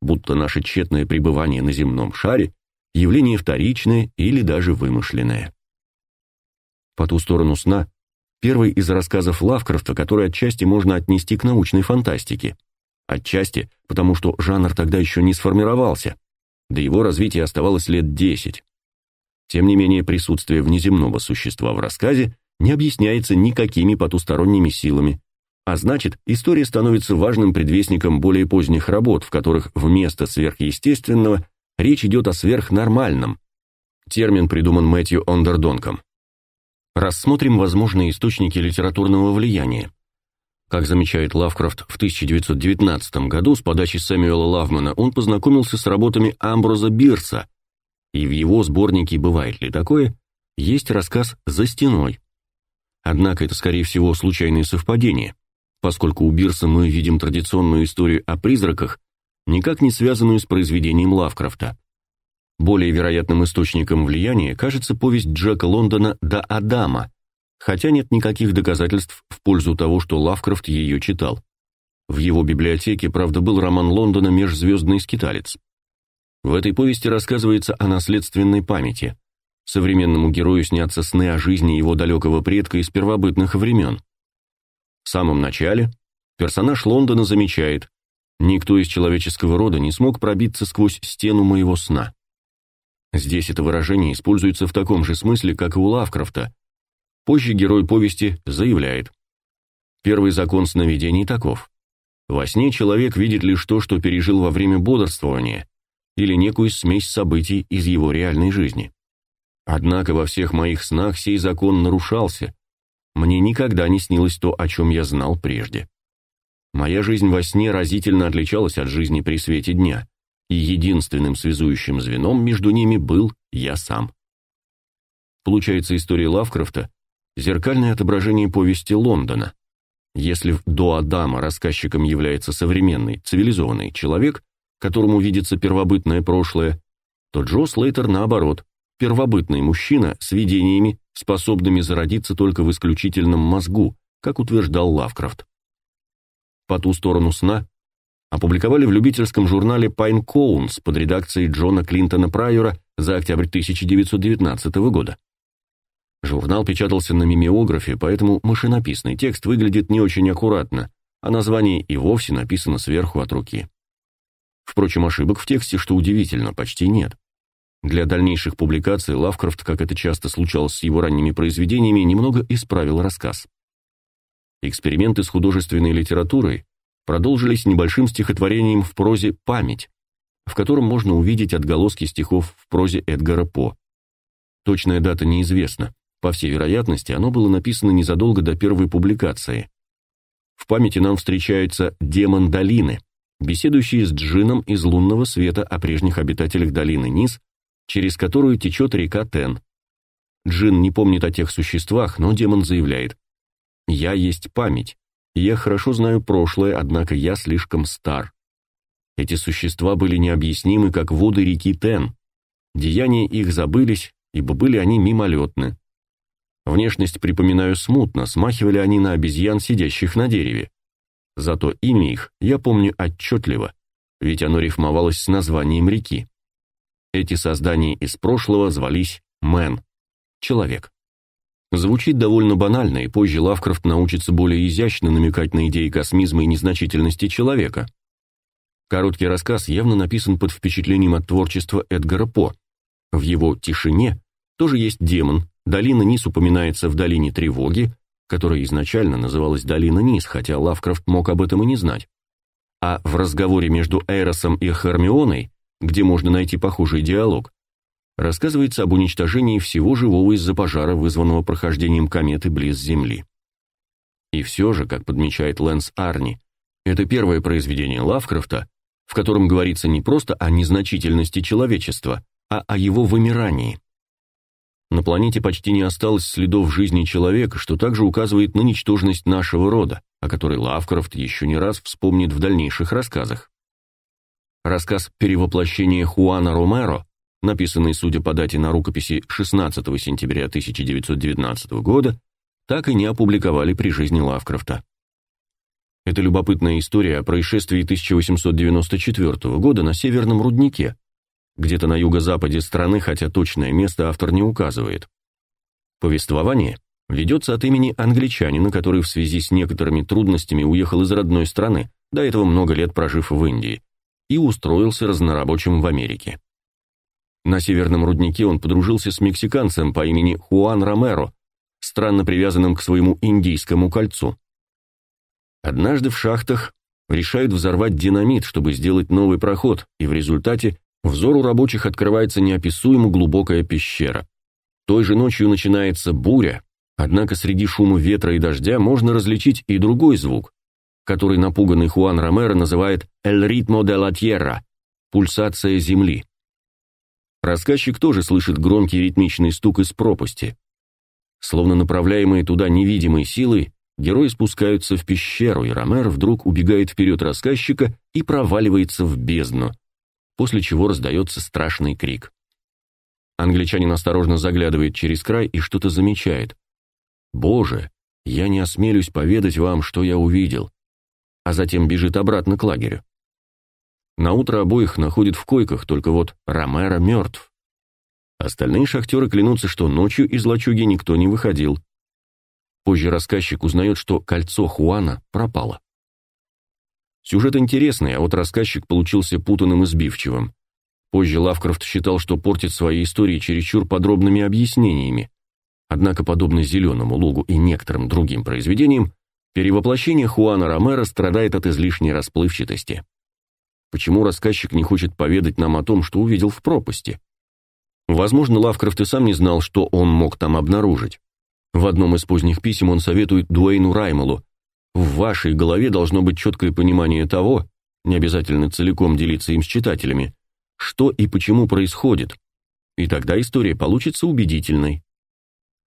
будто наше тщетное пребывание на земном шаре явление вторичное или даже вымышленное. По ту сторону сна первый из рассказов Лавкрафта, который отчасти можно отнести к научной фантастике. Отчасти, потому что жанр тогда еще не сформировался. До его развития оставалось лет десять. Тем не менее, присутствие внеземного существа в рассказе не объясняется никакими потусторонними силами, а значит, история становится важным предвестником более поздних работ, в которых вместо сверхъестественного речь идет о сверхнормальном. Термин придуман Мэтью Ондердонком. Рассмотрим возможные источники литературного влияния. Как замечает Лавкрафт, в 1919 году с подачи Сэмюэла Лавмана он познакомился с работами Амброза Бирса, и в его сборнике «Бывает ли такое?» есть рассказ «За стеной». Однако это, скорее всего, случайное совпадение, поскольку у Бирса мы видим традиционную историю о призраках, никак не связанную с произведением Лавкрафта. Более вероятным источником влияния кажется повесть Джека Лондона «До Адама», хотя нет никаких доказательств в пользу того, что Лавкрафт ее читал. В его библиотеке, правда, был роман Лондона «Межзвездный скиталец». В этой повести рассказывается о наследственной памяти. Современному герою снятся сны о жизни его далекого предка из первобытных времен. В самом начале персонаж Лондона замечает, никто из человеческого рода не смог пробиться сквозь стену моего сна. Здесь это выражение используется в таком же смысле, как и у Лавкрафта, Позже герой повести заявляет: Первый закон сновидений таков: во сне человек видит лишь то, что пережил во время бодрствования, или некую смесь событий из его реальной жизни. Однако во всех моих снах сей закон нарушался. Мне никогда не снилось то, о чем я знал прежде. Моя жизнь во сне разительно отличалась от жизни при свете дня, и единственным связующим звеном между ними был я сам. Получается, история Лавкрафта зеркальное отображение повести Лондона. Если до Адама рассказчиком является современный, цивилизованный человек, которому видится первобытное прошлое, то Джо Слейтер наоборот, первобытный мужчина с видениями, способными зародиться только в исключительном мозгу, как утверждал Лавкрафт. По ту сторону сна опубликовали в любительском журнале Pine Cones под редакцией Джона Клинтона Прайора за октябрь 1919 года. Журнал печатался на мимеографе, поэтому машинописный текст выглядит не очень аккуратно, а название и вовсе написано сверху от руки. Впрочем, ошибок в тексте, что удивительно, почти нет. Для дальнейших публикаций Лавкрафт, как это часто случалось с его ранними произведениями, немного исправил рассказ. Эксперименты с художественной литературой продолжились небольшим стихотворением в прозе «Память», в котором можно увидеть отголоски стихов в прозе Эдгара По. Точная дата неизвестна, по всей вероятности, оно было написано незадолго до первой публикации. В памяти нам встречается демон долины, беседующий с джином из лунного света о прежних обитателях долины Низ, через которую течет река Тен. Джин не помнит о тех существах, но демон заявляет: "Я есть память. Я хорошо знаю прошлое, однако я слишком стар". Эти существа были необъяснимы, как воды реки Тен. Деяния их забылись, ибо были они мимолетны. Внешность припоминаю смутно, смахивали они на обезьян, сидящих на дереве. Зато имя их я помню отчетливо, ведь оно рифмовалось с названием реки. Эти создания из прошлого звались Man, человек. Звучит довольно банально, и позже Лавкрафт научится более изящно намекать на идеи космизма и незначительности человека. Короткий рассказ явно написан под впечатлением от творчества Эдгара По. В его «Тишине» тоже есть демон, Долина Низ упоминается в Долине Тревоги, которая изначально называлась Долина Низ, хотя Лавкрафт мог об этом и не знать. а в разговоре между Эросом и Хармионой, где можно найти похожий диалог, рассказывается об уничтожении всего живого из-за пожара, вызванного прохождением кометы близ Земли. И все же, как подмечает Лэнс Арни, это первое произведение Лавкрафта, в котором говорится не просто о незначительности человечества, а о его вымирании. На планете почти не осталось следов жизни человека, что также указывает на ничтожность нашего рода, о которой Лавкрафт еще не раз вспомнит в дальнейших рассказах. Рассказ «Перевоплощение Хуана Ромеро», написанный, судя по дате на рукописи 16 сентября 1919 года, так и не опубликовали при жизни Лавкрафта. Это любопытная история о происшествии 1894 года на Северном руднике, где-то на юго-западе страны, хотя точное место автор не указывает. Повествование ведется от имени англичанина, который в связи с некоторыми трудностями уехал из родной страны, до этого много лет прожив в Индии, и устроился разнорабочим в Америке. На северном руднике он подружился с мексиканцем по имени Хуан Ромеро, странно привязанным к своему индийскому кольцу. Однажды в шахтах решают взорвать динамит, чтобы сделать новый проход, и в результате взору рабочих открывается неописуемо глубокая пещера. Той же ночью начинается буря, однако среди шума ветра и дождя можно различить и другой звук, который напуганный Хуан Ромеро называет «el ritmo de la tierra» – пульсация земли. Рассказчик тоже слышит громкий ритмичный стук из пропасти. Словно направляемые туда невидимой силой, герои спускаются в пещеру, и Ромеро вдруг убегает вперед рассказчика и проваливается в бездну – после чего раздается страшный крик. Англичанин осторожно заглядывает через край и что-то замечает. «Боже, я не осмелюсь поведать вам, что я увидел», а затем бежит обратно к лагерю. На утро обоих находят в койках, только вот Ромеро мертв. Остальные шахтеры клянутся, что ночью из лачуги никто не выходил. Позже рассказчик узнает, что кольцо Хуана пропало. Сюжет интересный, а вот рассказчик получился путанным и сбивчивым. Позже Лавкрафт считал, что портит свои истории чересчур подробными объяснениями. Однако, подобно «Зеленому лугу» и некоторым другим произведениям, перевоплощение Хуана Ромеро страдает от излишней расплывчатости. Почему рассказчик не хочет поведать нам о том, что увидел в пропасти? Возможно, Лавкрафт и сам не знал, что он мог там обнаружить. В одном из поздних писем он советует Дуэйну Раймелу в вашей голове должно быть четкое понимание того, не обязательно целиком делиться им с читателями, что и почему происходит, и тогда история получится убедительной.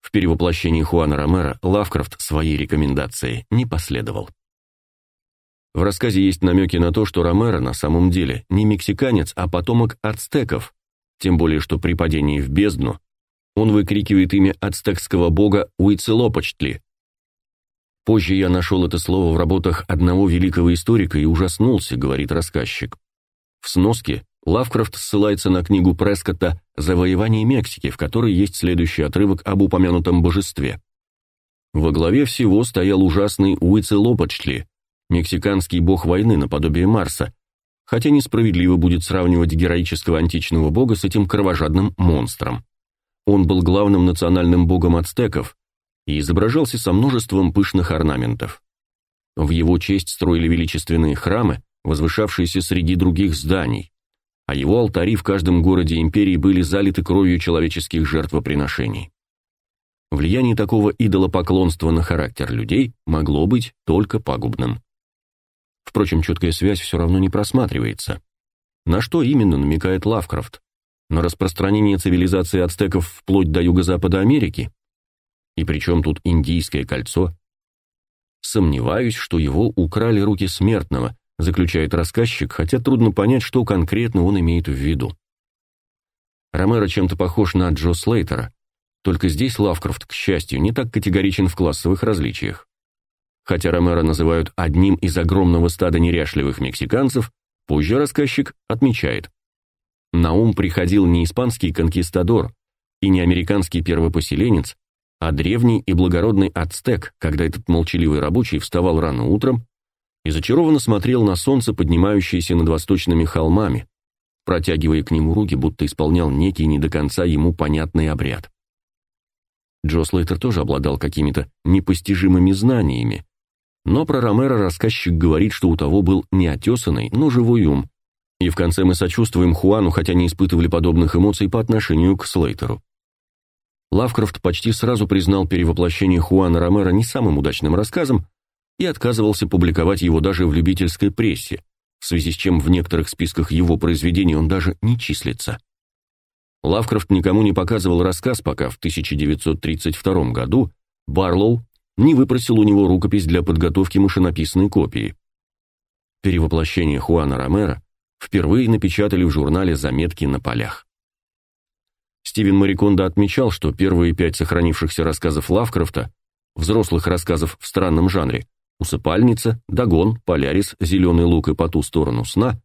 В перевоплощении Хуана Ромеро Лавкрафт своей рекомендации не последовал. В рассказе есть намеки на то, что Ромеро на самом деле не мексиканец, а потомок ацтеков, тем более что при падении в бездну он выкрикивает имя ацтекского бога Уицелопочтли, Позже я нашел это слово в работах одного великого историка и ужаснулся, говорит рассказчик. В сноске Лавкрафт ссылается на книгу Прескотта «Завоевание Мексики», в которой есть следующий отрывок об упомянутом божестве. Во главе всего стоял ужасный Уицелопочтли, мексиканский бог войны наподобие Марса, хотя несправедливо будет сравнивать героического античного бога с этим кровожадным монстром. Он был главным национальным богом ацтеков, и изображался со множеством пышных орнаментов. В его честь строили величественные храмы, возвышавшиеся среди других зданий, а его алтари в каждом городе империи были залиты кровью человеческих жертвоприношений. Влияние такого идолопоклонства на характер людей могло быть только пагубным. Впрочем, четкая связь все равно не просматривается. На что именно намекает Лавкрафт? На распространение цивилизации ацтеков вплоть до юго-запада Америки? И причем тут индийское кольцо? Сомневаюсь, что его украли руки смертного, заключает рассказчик, хотя трудно понять, что конкретно он имеет в виду. Ромеро чем-то похож на Джо Слейтера, только здесь Лавкрафт, к счастью, не так категоричен в классовых различиях. Хотя Ромеро называют одним из огромного стада неряшливых мексиканцев, позже рассказчик отмечает. На ум приходил не испанский конкистадор и не американский первопоселенец, а древний и благородный ацтек, когда этот молчаливый рабочий вставал рано утром и зачарованно смотрел на солнце, поднимающееся над восточными холмами, протягивая к нему руки, будто исполнял некий не до конца ему понятный обряд. Джо Слейтер тоже обладал какими-то непостижимыми знаниями, Но про Ромеро рассказчик говорит, что у того был не отесанный, но живой ум. И в конце мы сочувствуем Хуану, хотя не испытывали подобных эмоций по отношению к Слейтеру. Лавкрафт почти сразу признал перевоплощение Хуана Ромеро не самым удачным рассказом и отказывался публиковать его даже в любительской прессе, в связи с чем в некоторых списках его произведений он даже не числится. Лавкрафт никому не показывал рассказ, пока в 1932 году Барлоу не выпросил у него рукопись для подготовки машинописной копии. Перевоплощение Хуана Ромеро впервые напечатали в журнале «Заметки на полях». Стивен Марикондо отмечал, что первые пять сохранившихся рассказов Лавкрафта, взрослых рассказов в странном жанре, «Усыпальница», «Дагон», «Полярис», «Зеленый лук» и «По ту сторону сна»,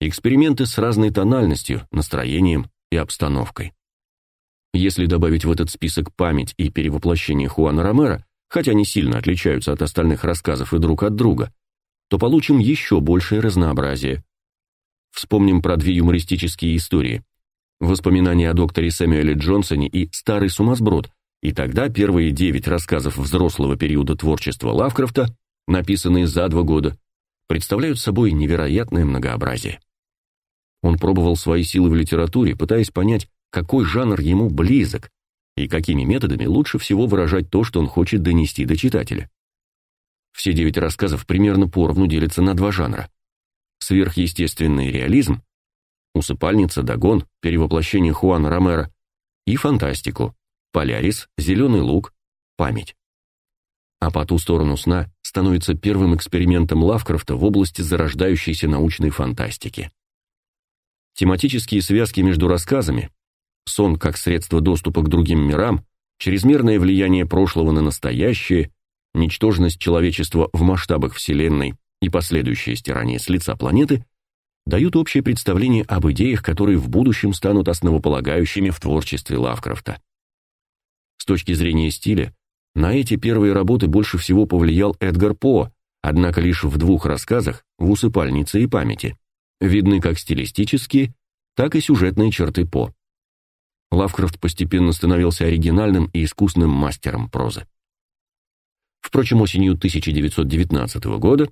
эксперименты с разной тональностью, настроением и обстановкой. Если добавить в этот список память и перевоплощение Хуана Ромеро, хотя они сильно отличаются от остальных рассказов и друг от друга, то получим еще большее разнообразие. Вспомним про две юмористические истории. Воспоминания о докторе Сэмюэле Джонсоне и Старый сумасброд, и тогда первые девять рассказов взрослого периода творчества Лавкрафта, написанные за два года, представляют собой невероятное многообразие. Он пробовал свои силы в литературе, пытаясь понять, какой жанр ему близок и какими методами лучше всего выражать то, что он хочет донести до читателя. Все девять рассказов примерно поровну делятся на два жанра. Сверхъестественный реализм, усыпальница, догон, перевоплощение Хуана Ромеро и фантастику, Полярис, Зеленый лук, память. А по ту сторону сна становится первым экспериментом Лавкрафта в области зарождающейся научной фантастики. Тематические связки между рассказами, сон как средство доступа к другим мирам, чрезмерное влияние прошлого на настоящее, ничтожность человечества в масштабах Вселенной и последующее стирание с лица планеты дают общее представление об идеях, которые в будущем станут основополагающими в творчестве Лавкрафта. С точки зрения стиля, на эти первые работы больше всего повлиял Эдгар По, однако лишь в двух рассказах, в «Усыпальнице» и «Памяти», видны как стилистические, так и сюжетные черты По. Лавкрафт постепенно становился оригинальным и искусным мастером прозы. Впрочем, осенью 1919 года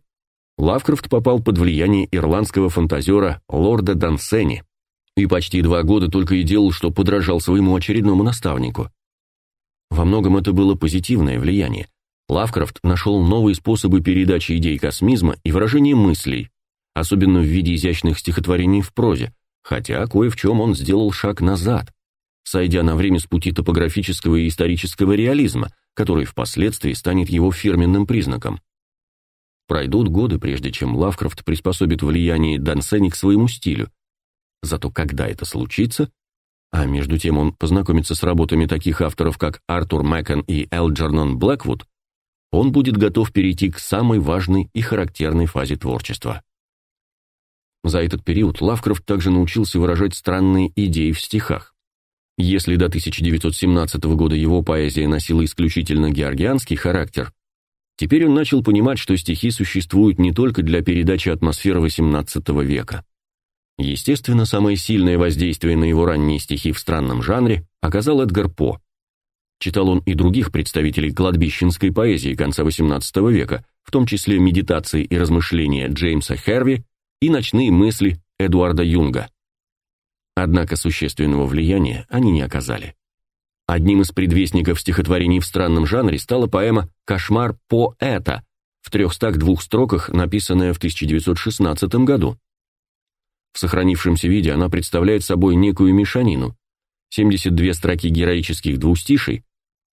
Лавкрафт попал под влияние ирландского фантазера лорда Дансени и почти два года только и делал, что подражал своему очередному наставнику. Во многом это было позитивное влияние. Лавкрафт нашел новые способы передачи идей космизма и выражения мыслей, особенно в виде изящных стихотворений в прозе, хотя кое в чем он сделал шаг назад, сойдя на время с пути топографического и исторического реализма, который впоследствии станет его фирменным признаком. Пройдут годы, прежде чем Лавкрафт приспособит влияние Дансени к своему стилю. Зато когда это случится, а между тем он познакомится с работами таких авторов, как Артур Мэкон и Элджернон Блэквуд, он будет готов перейти к самой важной и характерной фазе творчества. За этот период Лавкрафт также научился выражать странные идеи в стихах. Если до 1917 года его поэзия носила исключительно георгианский характер, теперь он начал понимать, что стихи существуют не только для передачи атмосферы XVIII века. Естественно, самое сильное воздействие на его ранние стихи в странном жанре оказал Эдгар По. Читал он и других представителей кладбищенской поэзии конца XVIII века, в том числе медитации и размышления Джеймса Херви и ночные мысли Эдуарда Юнга. Однако существенного влияния они не оказали. Одним из предвестников стихотворений в странном жанре стала поэма «Кошмар поэта» в 302 строках, написанная в 1916 году. В сохранившемся виде она представляет собой некую мешанину. 72 строки героических двустишей,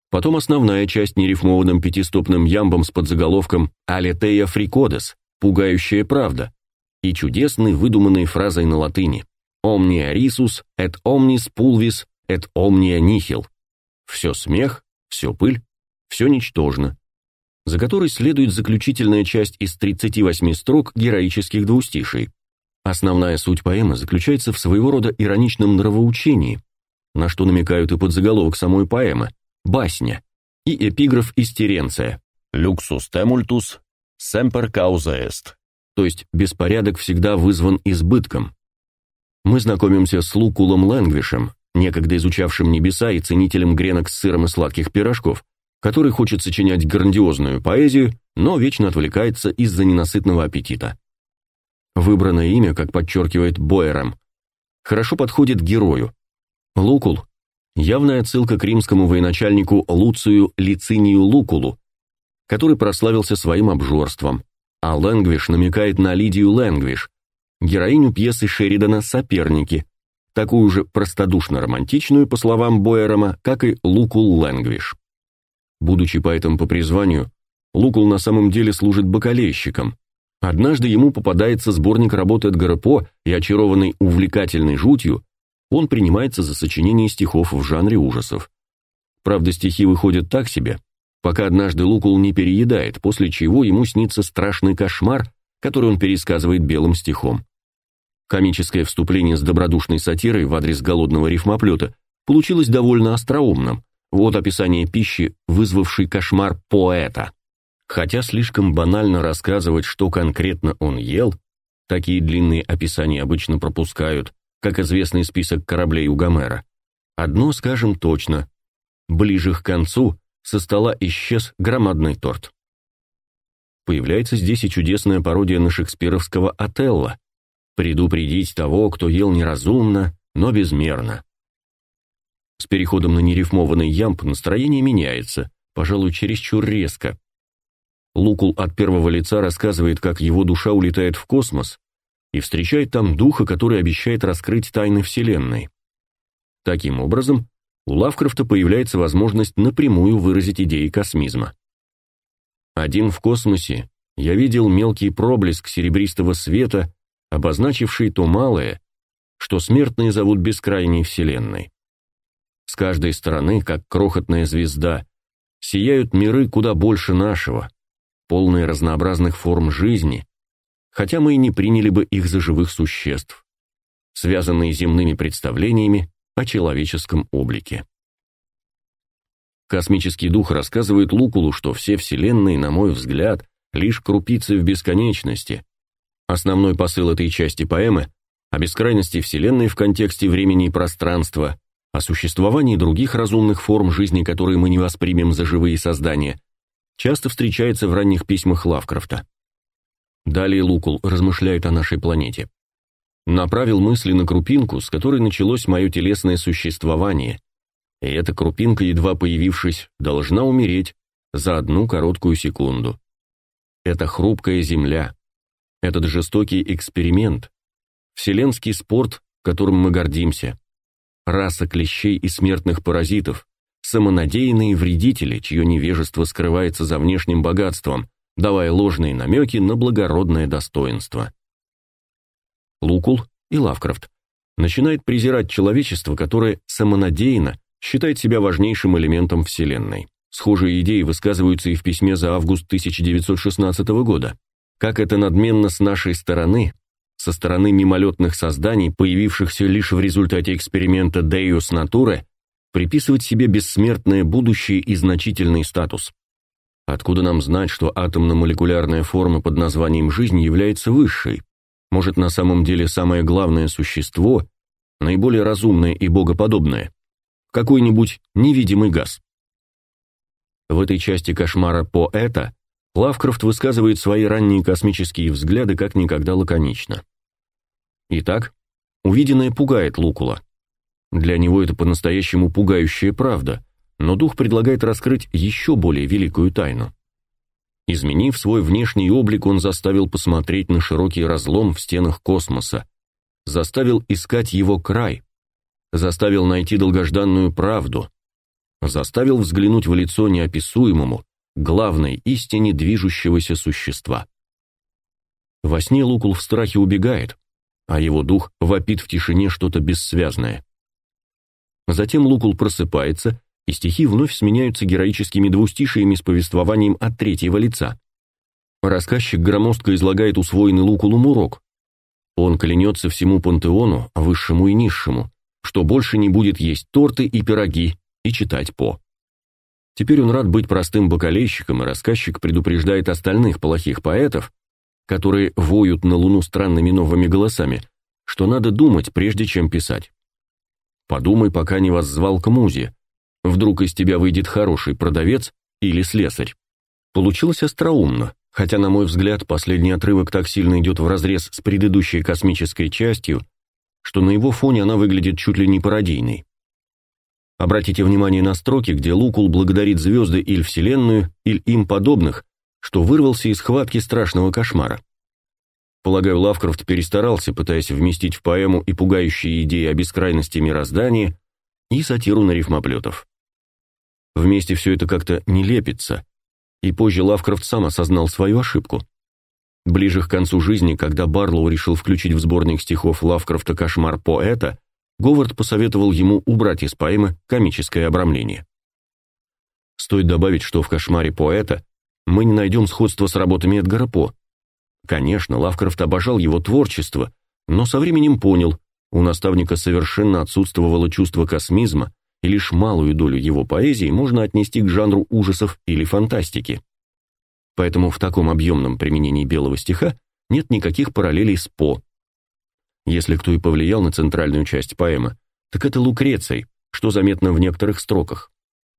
потом основная часть нерифмованным пятистопным ямбом с подзаголовком «Алетея фрикодес» – «Пугающая правда», и чудесной выдуманной фразой на латыни «Omnia risus et omnis pulvis et omnia nihil» «Все смех, все пыль, все ничтожно», за которой следует заключительная часть из 38 строк героических двустиший. Основная суть поэмы заключается в своего рода ироничном нравоучении, на что намекают и подзаголовок самой поэмы «Басня» и эпиграф из Теренция «Luxus temultus semper causa est» то есть беспорядок всегда вызван избытком. Мы знакомимся с Лукулом Лэнгвишем, некогда изучавшим небеса и ценителем гренок с сыром и сладких пирожков, который хочет сочинять грандиозную поэзию, но вечно отвлекается из-за ненасытного аппетита. Выбранное имя, как подчеркивает Бойером, хорошо подходит герою. Лукул – явная отсылка к римскому военачальнику Луцию Лицинию Лукулу, который прославился своим обжорством, а Лэнгвиш намекает на Лидию Лэнгвиш, героиню пьесы Шеридана «Соперники», такую же простодушно-романтичную, по словам Бойерома, как и Лукул Лэнгвиш. Будучи поэтом по призванию, Лукул на самом деле служит бакалейщиком. Однажды ему попадается сборник работ Эдгара По, и очарованный увлекательной жутью, он принимается за сочинение стихов в жанре ужасов. Правда, стихи выходят так себе, пока однажды Лукул не переедает, после чего ему снится страшный кошмар, который он пересказывает белым стихом. Комическое вступление с добродушной сатирой в адрес голодного рифмоплета получилось довольно остроумным. Вот описание пищи, вызвавшей кошмар поэта. Хотя слишком банально рассказывать, что конкретно он ел, такие длинные описания обычно пропускают, как известный список кораблей у Гомера. Одно скажем точно. Ближе к концу со стола исчез громадный торт. Появляется здесь и чудесная пародия на шекспировского Отелло. Предупредить того, кто ел неразумно, но безмерно. С переходом на нерифмованный ямб настроение меняется, пожалуй, чересчур резко. Лукул от первого лица рассказывает, как его душа улетает в космос и встречает там духа, который обещает раскрыть тайны Вселенной. Таким образом, у Лавкрафта появляется возможность напрямую выразить идеи космизма. Один в космосе я видел мелкий проблеск серебристого света, обозначивший то малое, что смертные зовут бескрайней Вселенной. С каждой стороны, как крохотная звезда, сияют миры куда больше нашего, полные разнообразных форм жизни, хотя мы и не приняли бы их за живых существ, связанные земными представлениями о человеческом облике. Космический дух рассказывает Лукулу, что все вселенные, на мой взгляд, лишь крупицы в бесконечности. Основной посыл этой части поэмы о бескрайности вселенной в контексте времени и пространства, о существовании других разумных форм жизни, которые мы не воспримем за живые создания, часто встречается в ранних письмах Лавкрафта. Далее Лукул размышляет о нашей планете. Направил мысли на крупинку, с которой началось мое телесное существование, и эта крупинка, едва появившись, должна умереть за одну короткую секунду. Это хрупкая земля, этот жестокий эксперимент, вселенский спорт, которым мы гордимся, раса клещей и смертных паразитов, самонадеянные вредители, чье невежество скрывается за внешним богатством, давая ложные намеки на благородное достоинство. Лукул и Лавкрафт начинает презирать человечество, которое самонадеянно считает себя важнейшим элементом Вселенной. Схожие идеи высказываются и в письме за август 1916 года. Как это надменно с нашей стороны, со стороны мимолетных созданий, появившихся лишь в результате эксперимента Deus Natura, приписывать себе бессмертное будущее и значительный статус. Откуда нам знать, что атомно-молекулярная форма под названием жизнь является высшей? Может, на самом деле самое главное существо, наиболее разумное и богоподобное, какой-нибудь невидимый газ? В этой части кошмара поэта Лавкрафт высказывает свои ранние космические взгляды как никогда лаконично. Итак, увиденное пугает Лукула. Для него это по-настоящему пугающая правда, но дух предлагает раскрыть еще более великую тайну. Изменив свой внешний облик, он заставил посмотреть на широкий разлом в стенах космоса, заставил искать его край, заставил найти долгожданную правду, заставил взглянуть в лицо неописуемому, главной истине движущегося существа. Во сне Лукул в страхе убегает, а его дух вопит в тишине что-то бессвязное. Затем Лукул просыпается и стихи вновь сменяются героическими двустишиями с повествованием от третьего лица. Рассказчик громоздко излагает усвоенный Лукулум урок. Он клянется всему пантеону, высшему и низшему, что больше не будет есть торты и пироги и читать По. Теперь он рад быть простым бокалейщиком, и рассказчик предупреждает остальных плохих поэтов, которые воют на луну странными новыми голосами, что надо думать, прежде чем писать. Подумай, пока не воззвал к музе, Вдруг из тебя выйдет хороший продавец, или слесарь. Получилось остроумно, хотя, на мой взгляд, последний отрывок так сильно идет вразрез с предыдущей космической частью, что на его фоне она выглядит чуть ли не пародийной. Обратите внимание на строки, где Лукул благодарит звезды или Вселенную, или им подобных, что вырвался из хватки страшного кошмара. Полагаю, Лавкрафт перестарался, пытаясь вместить в поэму и пугающие идеи о бескрайности мироздания, и сатиру на рифмоплетов. Вместе все это как-то не лепится, и позже Лавкрафт сам осознал свою ошибку. Ближе к концу жизни, когда Барлоу решил включить в сборник стихов Лавкрафта «Кошмар поэта», Говард посоветовал ему убрать из поэмы комическое обрамление. Стоит добавить, что в «Кошмаре поэта» мы не найдем сходства с работами Эдгара По. Конечно, Лавкрафт обожал его творчество, но со временем понял, у наставника совершенно отсутствовало чувство космизма, и лишь малую долю его поэзии можно отнести к жанру ужасов или фантастики. Поэтому в таком объемном применении белого стиха нет никаких параллелей с По. Если кто и повлиял на центральную часть поэмы, так это Лукреций, что заметно в некоторых строках.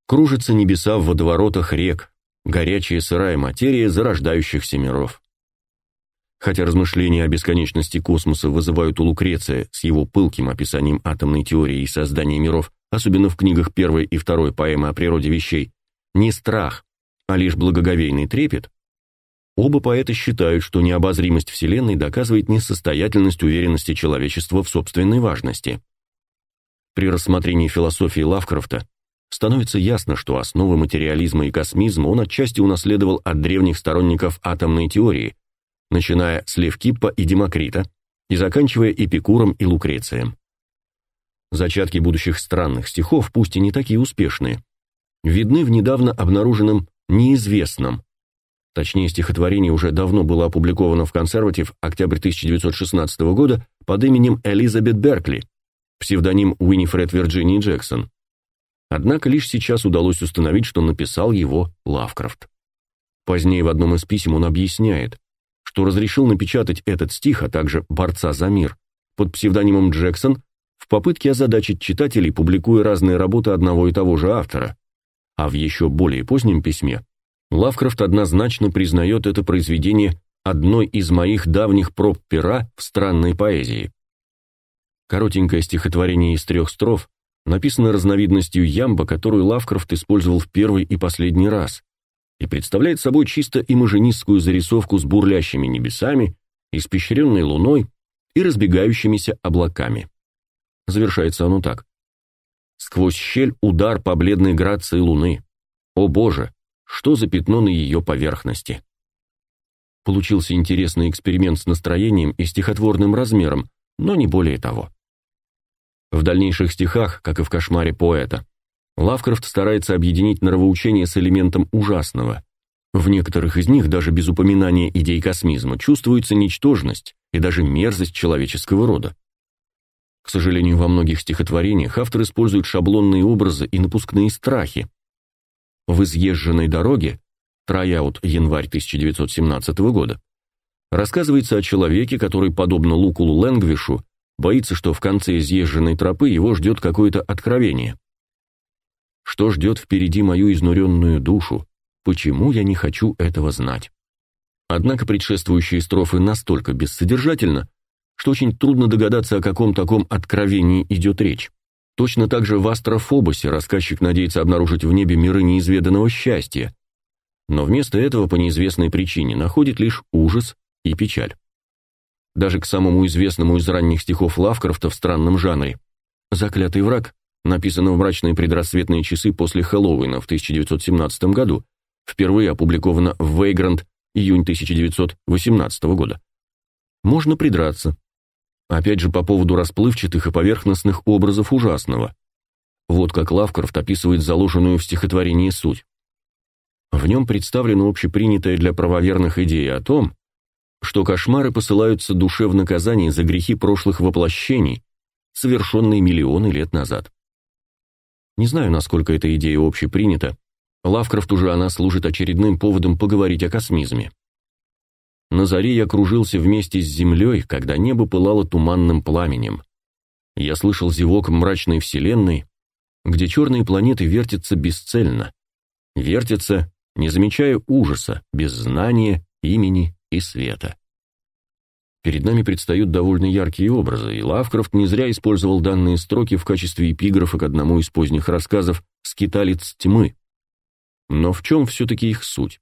Кружатся небеса в водоворотах рек, горячая сырая материя зарождающихся миров. Хотя размышления о бесконечности космоса вызывают у Лукреция с его пылким описанием атомной теории и создания миров, особенно в книгах первой и второй поэмы о природе вещей, не страх, а лишь благоговейный трепет, Оба поэта считают, что необозримость Вселенной доказывает несостоятельность уверенности человечества в собственной важности. При рассмотрении философии Лавкрафта становится ясно, что основы материализма и космизма он отчасти унаследовал от древних сторонников атомной теории, начиная с Левкиппа и Демокрита и заканчивая Эпикуром и Лукрецием. Зачатки будущих странных стихов, пусть и не такие успешные, видны в недавно обнаруженном неизвестном, Точнее, стихотворение уже давно было опубликовано в «Консерватив» октябрь 1916 года под именем Элизабет Беркли, псевдоним Уинифред Вирджинии Джексон. Однако лишь сейчас удалось установить, что написал его Лавкрафт. Позднее в одном из писем он объясняет, что разрешил напечатать этот стих, а также «Борца за мир» под псевдонимом Джексон в попытке озадачить читателей, публикуя разные работы одного и того же автора. А в еще более позднем письме Лавкрафт однозначно признает это произведение одной из моих давних проб пера в странной поэзии. Коротенькое стихотворение из трех строф написано разновидностью ямба, которую Лавкрафт использовал в первый и последний раз, и представляет собой чисто имажинистскую зарисовку с бурлящими небесами, испещренной луной и разбегающимися облаками. Завершается оно так. Сквозь щель удар по бледной грации луны. О боже, что за пятно на ее поверхности. Получился интересный эксперимент с настроением и стихотворным размером, но не более того. В дальнейших стихах, как и в кошмаре поэта, Лавкрафт старается объединить нравоучение с элементом ужасного. В некоторых из них даже без упоминания идей космизма чувствуется ничтожность и даже мерзость человеческого рода. К сожалению, во многих стихотворениях автор использует шаблонные образы и напускные страхи, в изъезженной дороге, Tryout январь 1917 года, рассказывается о человеке, который, подобно Лукулу Лэнгвишу, боится, что в конце изъезженной тропы его ждет какое-то откровение. Что ждет впереди мою изнуренную душу? Почему я не хочу этого знать? Однако предшествующие строфы настолько бессодержательны, что очень трудно догадаться, о каком таком откровении идет речь. Точно так же в Астрофобосе рассказчик надеется обнаружить в небе миры неизведанного счастья, но вместо этого по неизвестной причине находит лишь ужас и печаль. Даже к самому известному из ранних стихов Лавкрафта в странном жанре «Заклятый враг», написанном в мрачные предрассветные часы после Хэллоуина в 1917 году, впервые опубликовано в Вейгрант июнь 1918 года. Можно придраться, Опять же по поводу расплывчатых и поверхностных образов ужасного. Вот как Лавкрафт описывает заложенную в стихотворении суть. В нем представлена общепринятая для правоверных идея о том, что кошмары посылаются душе в наказание за грехи прошлых воплощений, совершенные миллионы лет назад. Не знаю, насколько эта идея общепринята, Лавкрафт уже она служит очередным поводом поговорить о космизме. На заре я кружился вместе с землей, когда небо пылало туманным пламенем. Я слышал зевок мрачной вселенной, где черные планеты вертятся бесцельно. Вертятся не замечая ужаса, без знания, имени и света. Перед нами предстают довольно яркие образы, и Лавкрафт не зря использовал данные строки в качестве эпиграфа к одному из поздних рассказов «Скиталец тьмы». Но в чем все-таки их суть?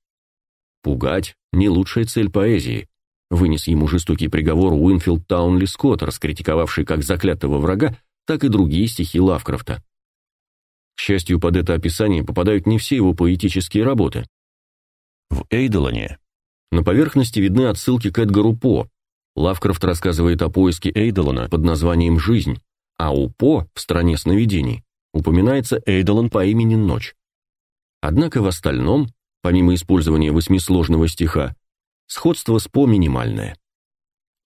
Пугать – не лучшая цель поэзии. Вынес ему жестокий приговор Уинфилд Таунли Скотт, раскритиковавший как заклятого врага, так и другие стихи Лавкрафта. К счастью, под это описание попадают не все его поэтические работы. В Эйдолоне на поверхности видны отсылки к Эдгару По, Лавкрафт рассказывает о поиске Эйдолона под названием «Жизнь», а у По в «Стране сновидений» упоминается Эйдолон по имени Ночь. Однако в остальном, помимо использования восьмисложного стиха, сходство с По минимальное.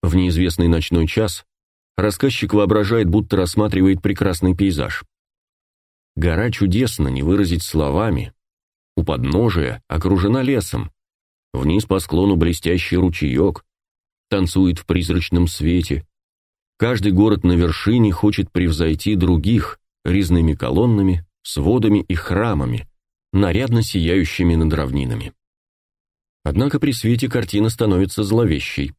В неизвестный ночной час рассказчик воображает, будто рассматривает прекрасный пейзаж. Гора чудесно, не выразить словами. У подножия окружена лесом. Вниз по склону блестящий ручеек, танцует в призрачном свете. Каждый город на вершине хочет превзойти других резными колоннами, сводами и храмами, нарядно сияющими над равнинами. Однако при свете картина становится зловещей.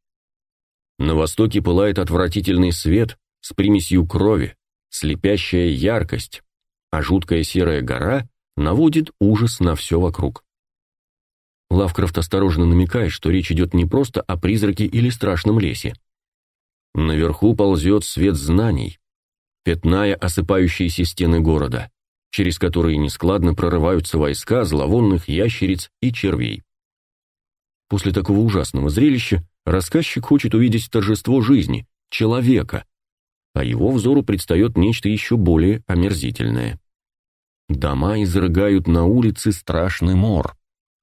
На востоке пылает отвратительный свет с примесью крови, слепящая яркость, а жуткая серая гора наводит ужас на все вокруг. Лавкрафт осторожно намекает, что речь идет не просто о призраке или страшном лесе. Наверху ползет свет знаний, пятная осыпающиеся стены города, через которые нескладно прорываются войска зловонных ящериц и червей. После такого ужасного зрелища рассказчик хочет увидеть торжество жизни, человека, а его взору предстает нечто еще более омерзительное. Дома изрыгают на улице страшный мор.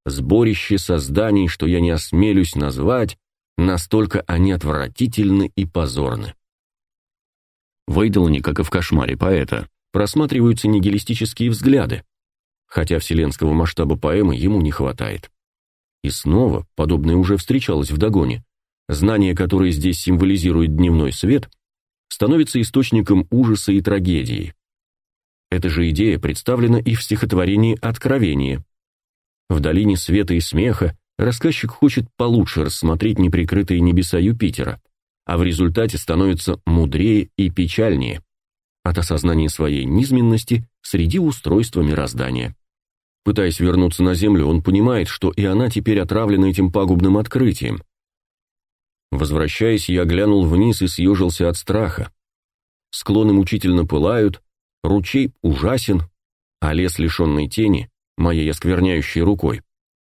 Сборище созданий, что я не осмелюсь назвать, настолько они отвратительны и позорны. В Эйдолоне, как и в кошмаре поэта, просматриваются нигилистические взгляды, хотя вселенского масштаба поэмы ему не хватает. И снова, подобное уже встречалось в Дагоне, знание, которое здесь символизирует дневной свет, становится источником ужаса и трагедии. Эта же идея представлена и в стихотворении «Откровение», в долине света и смеха рассказчик хочет получше рассмотреть неприкрытые небеса Юпитера, а в результате становится мудрее и печальнее от осознания своей низменности среди устройства мироздания. Пытаясь вернуться на Землю, он понимает, что и она теперь отравлена этим пагубным открытием. Возвращаясь, я глянул вниз и съежился от страха. Склоны мучительно пылают, ручей ужасен, а лес, лишенный тени, моей оскверняющей рукой,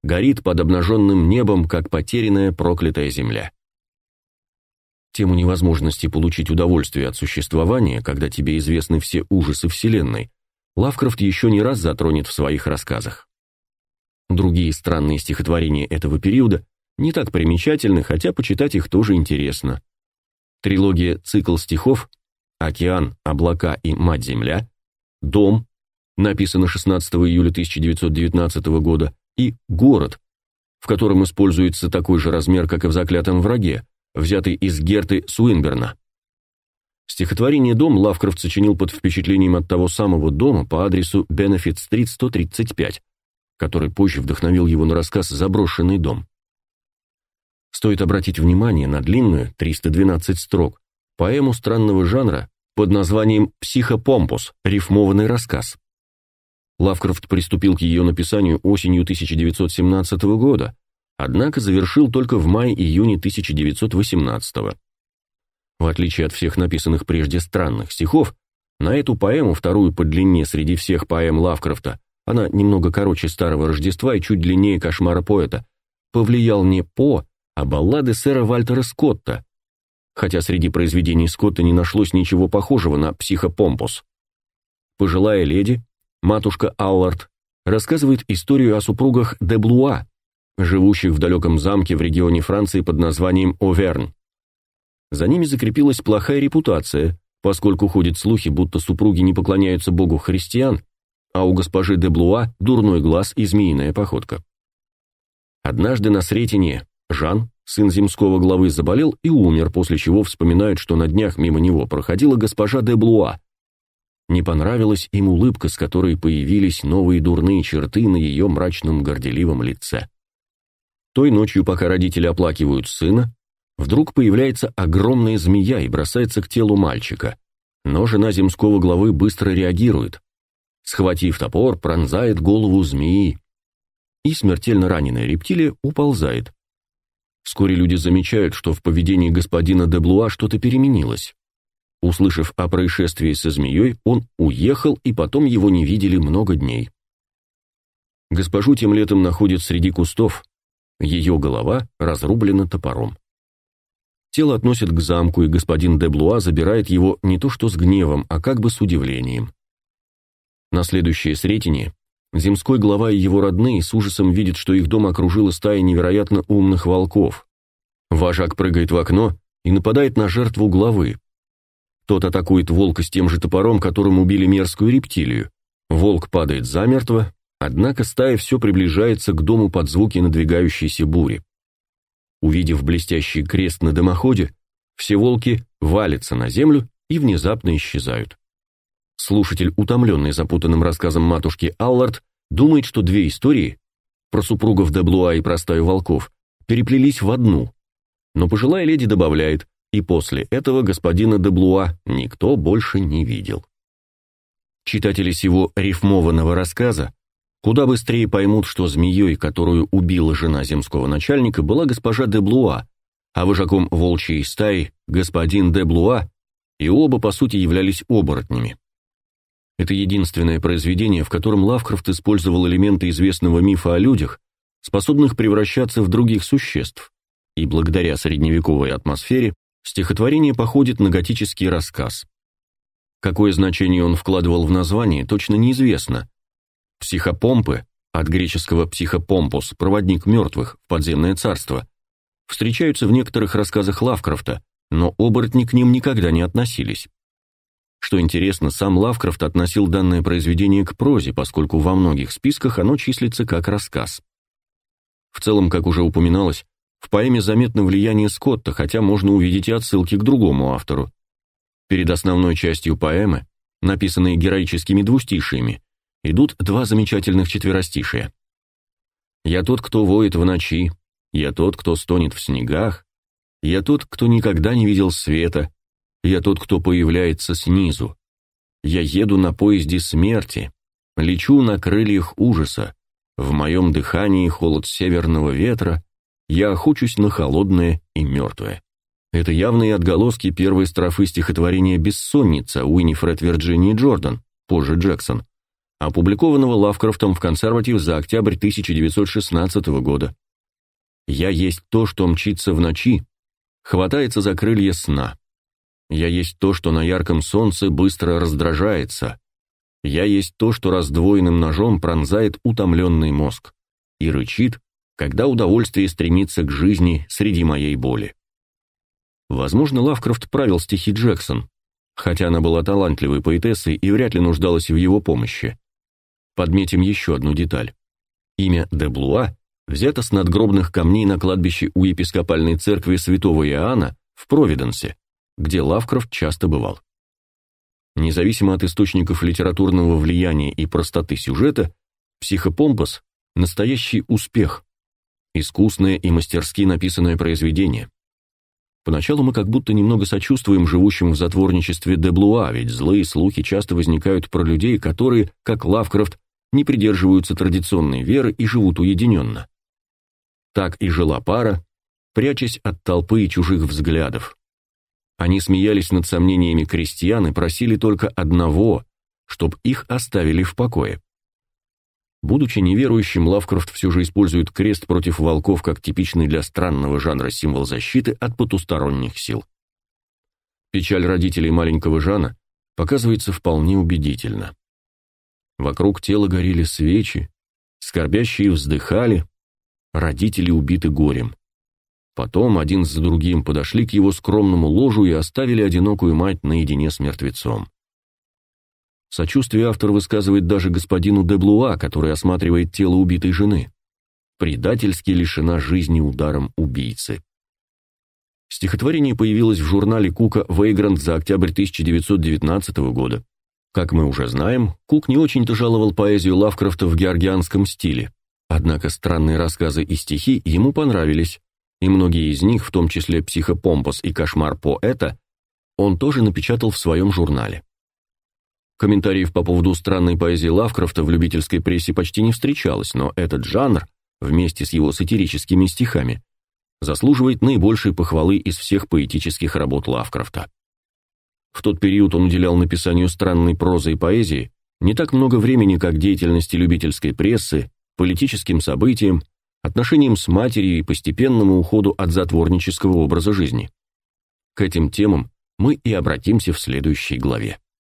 горит под обнаженным небом, как потерянная проклятая земля. Тему невозможности получить удовольствие от существования, когда тебе известны все ужасы Вселенной, Лавкрафт еще не раз затронет в своих рассказах. Другие странные стихотворения этого периода не так примечательны, хотя почитать их тоже интересно. Трилогия «Цикл стихов» «Океан», «Облака» и «Мать-Земля», «Дом», написано 16 июля 1919 года, и «Город», в котором используется такой же размер, как и в «Заклятом враге», взятый из Герты Суинберна. Стихотворение «Дом» Лавкрафт сочинил под впечатлением от того самого дома по адресу Бенефит-стрит 135, который позже вдохновил его на рассказ «Заброшенный дом». Стоит обратить внимание на длинную, 312 строк, поэму странного жанра под названием «Психопомпус. Рифмованный рассказ». Лавкрафт приступил к ее написанию осенью 1917 года, однако завершил только в мае-июне 1918. В отличие от всех написанных прежде странных стихов, на эту поэму, вторую по длине среди всех поэм Лавкрафта, она немного короче Старого Рождества и чуть длиннее Кошмара поэта, повлиял не По, а баллады сэра Вальтера Скотта, хотя среди произведений Скотта не нашлось ничего похожего на «Психопомпус». «Пожилая леди», матушка Аллард, рассказывает историю о супругах де Блуа, живущих в далеком замке в регионе Франции под названием Оверн. За ними закрепилась плохая репутация, поскольку ходят слухи, будто супруги не поклоняются богу христиан, а у госпожи де Блуа дурной глаз и змеиная походка. Однажды на Сретенье Жан, сын земского главы, заболел и умер, после чего вспоминают, что на днях мимо него проходила госпожа де Блуа, не понравилась им улыбка, с которой появились новые дурные черты на ее мрачном горделивом лице. Той ночью, пока родители оплакивают сына, вдруг появляется огромная змея и бросается к телу мальчика. Но жена земского главы быстро реагирует. Схватив топор, пронзает голову змеи. И смертельно раненая рептилия уползает. Вскоре люди замечают, что в поведении господина Деблуа что-то переменилось. Услышав о происшествии со змеей, он уехал, и потом его не видели много дней. Госпожу тем летом находят среди кустов. Ее голова разрублена топором. Тело относят к замку, и господин де Блуа забирает его не то что с гневом, а как бы с удивлением. На следующее сретение земской глава и его родные с ужасом видят, что их дом окружила стая невероятно умных волков. Вожак прыгает в окно и нападает на жертву главы. Тот атакует волка с тем же топором, которым убили мерзкую рептилию. Волк падает замертво, однако стая все приближается к дому под звуки надвигающейся бури. Увидев блестящий крест на дымоходе, все волки валятся на землю и внезапно исчезают. Слушатель, утомленный запутанным рассказом матушки Аллард, думает, что две истории про супругов Деблуа и про стаю волков переплелись в одну. Но пожилая леди добавляет, и после этого господина де Блуа никто больше не видел. Читатели сего рифмованного рассказа куда быстрее поймут, что змеей, которую убила жена земского начальника, была госпожа де Блуа, а вожаком волчьей стаи господин де Блуа, и оба по сути являлись оборотнями. Это единственное произведение, в котором Лавкрафт использовал элементы известного мифа о людях, способных превращаться в других существ, и благодаря средневековой атмосфере Стихотворение походит на готический рассказ. Какое значение он вкладывал в название, точно неизвестно. Психопомпы, от греческого психопомпус, проводник мертвых в подземное царство, встречаются в некоторых рассказах Лавкрафта, но оборотни к ним никогда не относились. Что интересно, сам Лавкрафт относил данное произведение к прозе, поскольку во многих списках оно числится как рассказ. В целом, как уже упоминалось, в поэме заметно влияние Скотта, хотя можно увидеть и отсылки к другому автору. Перед основной частью поэмы, написанной героическими двустишиями, идут два замечательных четверостишия. «Я тот, кто воет в ночи, я тот, кто стонет в снегах, я тот, кто никогда не видел света, я тот, кто появляется снизу. Я еду на поезде смерти, лечу на крыльях ужаса, в моем дыхании холод северного ветра, я охочусь на холодное и мертвое. Это явные отголоски первой строфы стихотворения «Бессонница» Уинифред Вирджинии Джордан, позже Джексон, опубликованного Лавкрафтом в «Консерватив» за октябрь 1916 года. «Я есть то, что мчится в ночи, хватается за крылья сна. Я есть то, что на ярком солнце быстро раздражается. Я есть то, что раздвоенным ножом пронзает утомленный мозг и рычит, когда удовольствие стремится к жизни среди моей боли. Возможно, Лавкрафт правил стихи Джексон, хотя она была талантливой поэтессой и вряд ли нуждалась в его помощи. Подметим еще одну деталь. Имя де Блуа взято с надгробных камней на кладбище у епископальной церкви святого Иоанна в Провиденсе, где Лавкрафт часто бывал. Независимо от источников литературного влияния и простоты сюжета, «Психопомпос» — настоящий успех, Искусное и мастерски написанное произведение. Поначалу мы как будто немного сочувствуем живущим в затворничестве Деблуа, ведь злые слухи часто возникают про людей, которые, как Лавкрафт, не придерживаются традиционной веры и живут уединенно. Так и жила пара, прячась от толпы и чужих взглядов. Они смеялись над сомнениями крестьян и просили только одного, чтоб их оставили в покое. Будучи неверующим, Лавкрафт все же использует крест против волков как типичный для странного жанра символ защиты от потусторонних сил. Печаль родителей маленького Жана показывается вполне убедительно. Вокруг тела горели свечи, скорбящие вздыхали, родители убиты горем. Потом один за другим подошли к его скромному ложу и оставили одинокую мать наедине с мертвецом. Сочувствие автор высказывает даже господину Деблуа, который осматривает тело убитой жены. Предательски лишена жизни ударом убийцы. Стихотворение появилось в журнале Кука «Вейгрант» за октябрь 1919 года. Как мы уже знаем, Кук не очень-то жаловал поэзию Лавкрафта в георгианском стиле. Однако странные рассказы и стихи ему понравились, и многие из них, в том числе «Психопомпос» и «Кошмар поэта», он тоже напечатал в своем журнале. Комментариев по поводу странной поэзии Лавкрафта в любительской прессе почти не встречалось, но этот жанр, вместе с его сатирическими стихами, заслуживает наибольшей похвалы из всех поэтических работ Лавкрафта. В тот период он уделял написанию странной прозы и поэзии не так много времени, как деятельности любительской прессы, политическим событиям, отношениям с матерью и постепенному уходу от затворнического образа жизни. К этим темам мы и обратимся в следующей главе.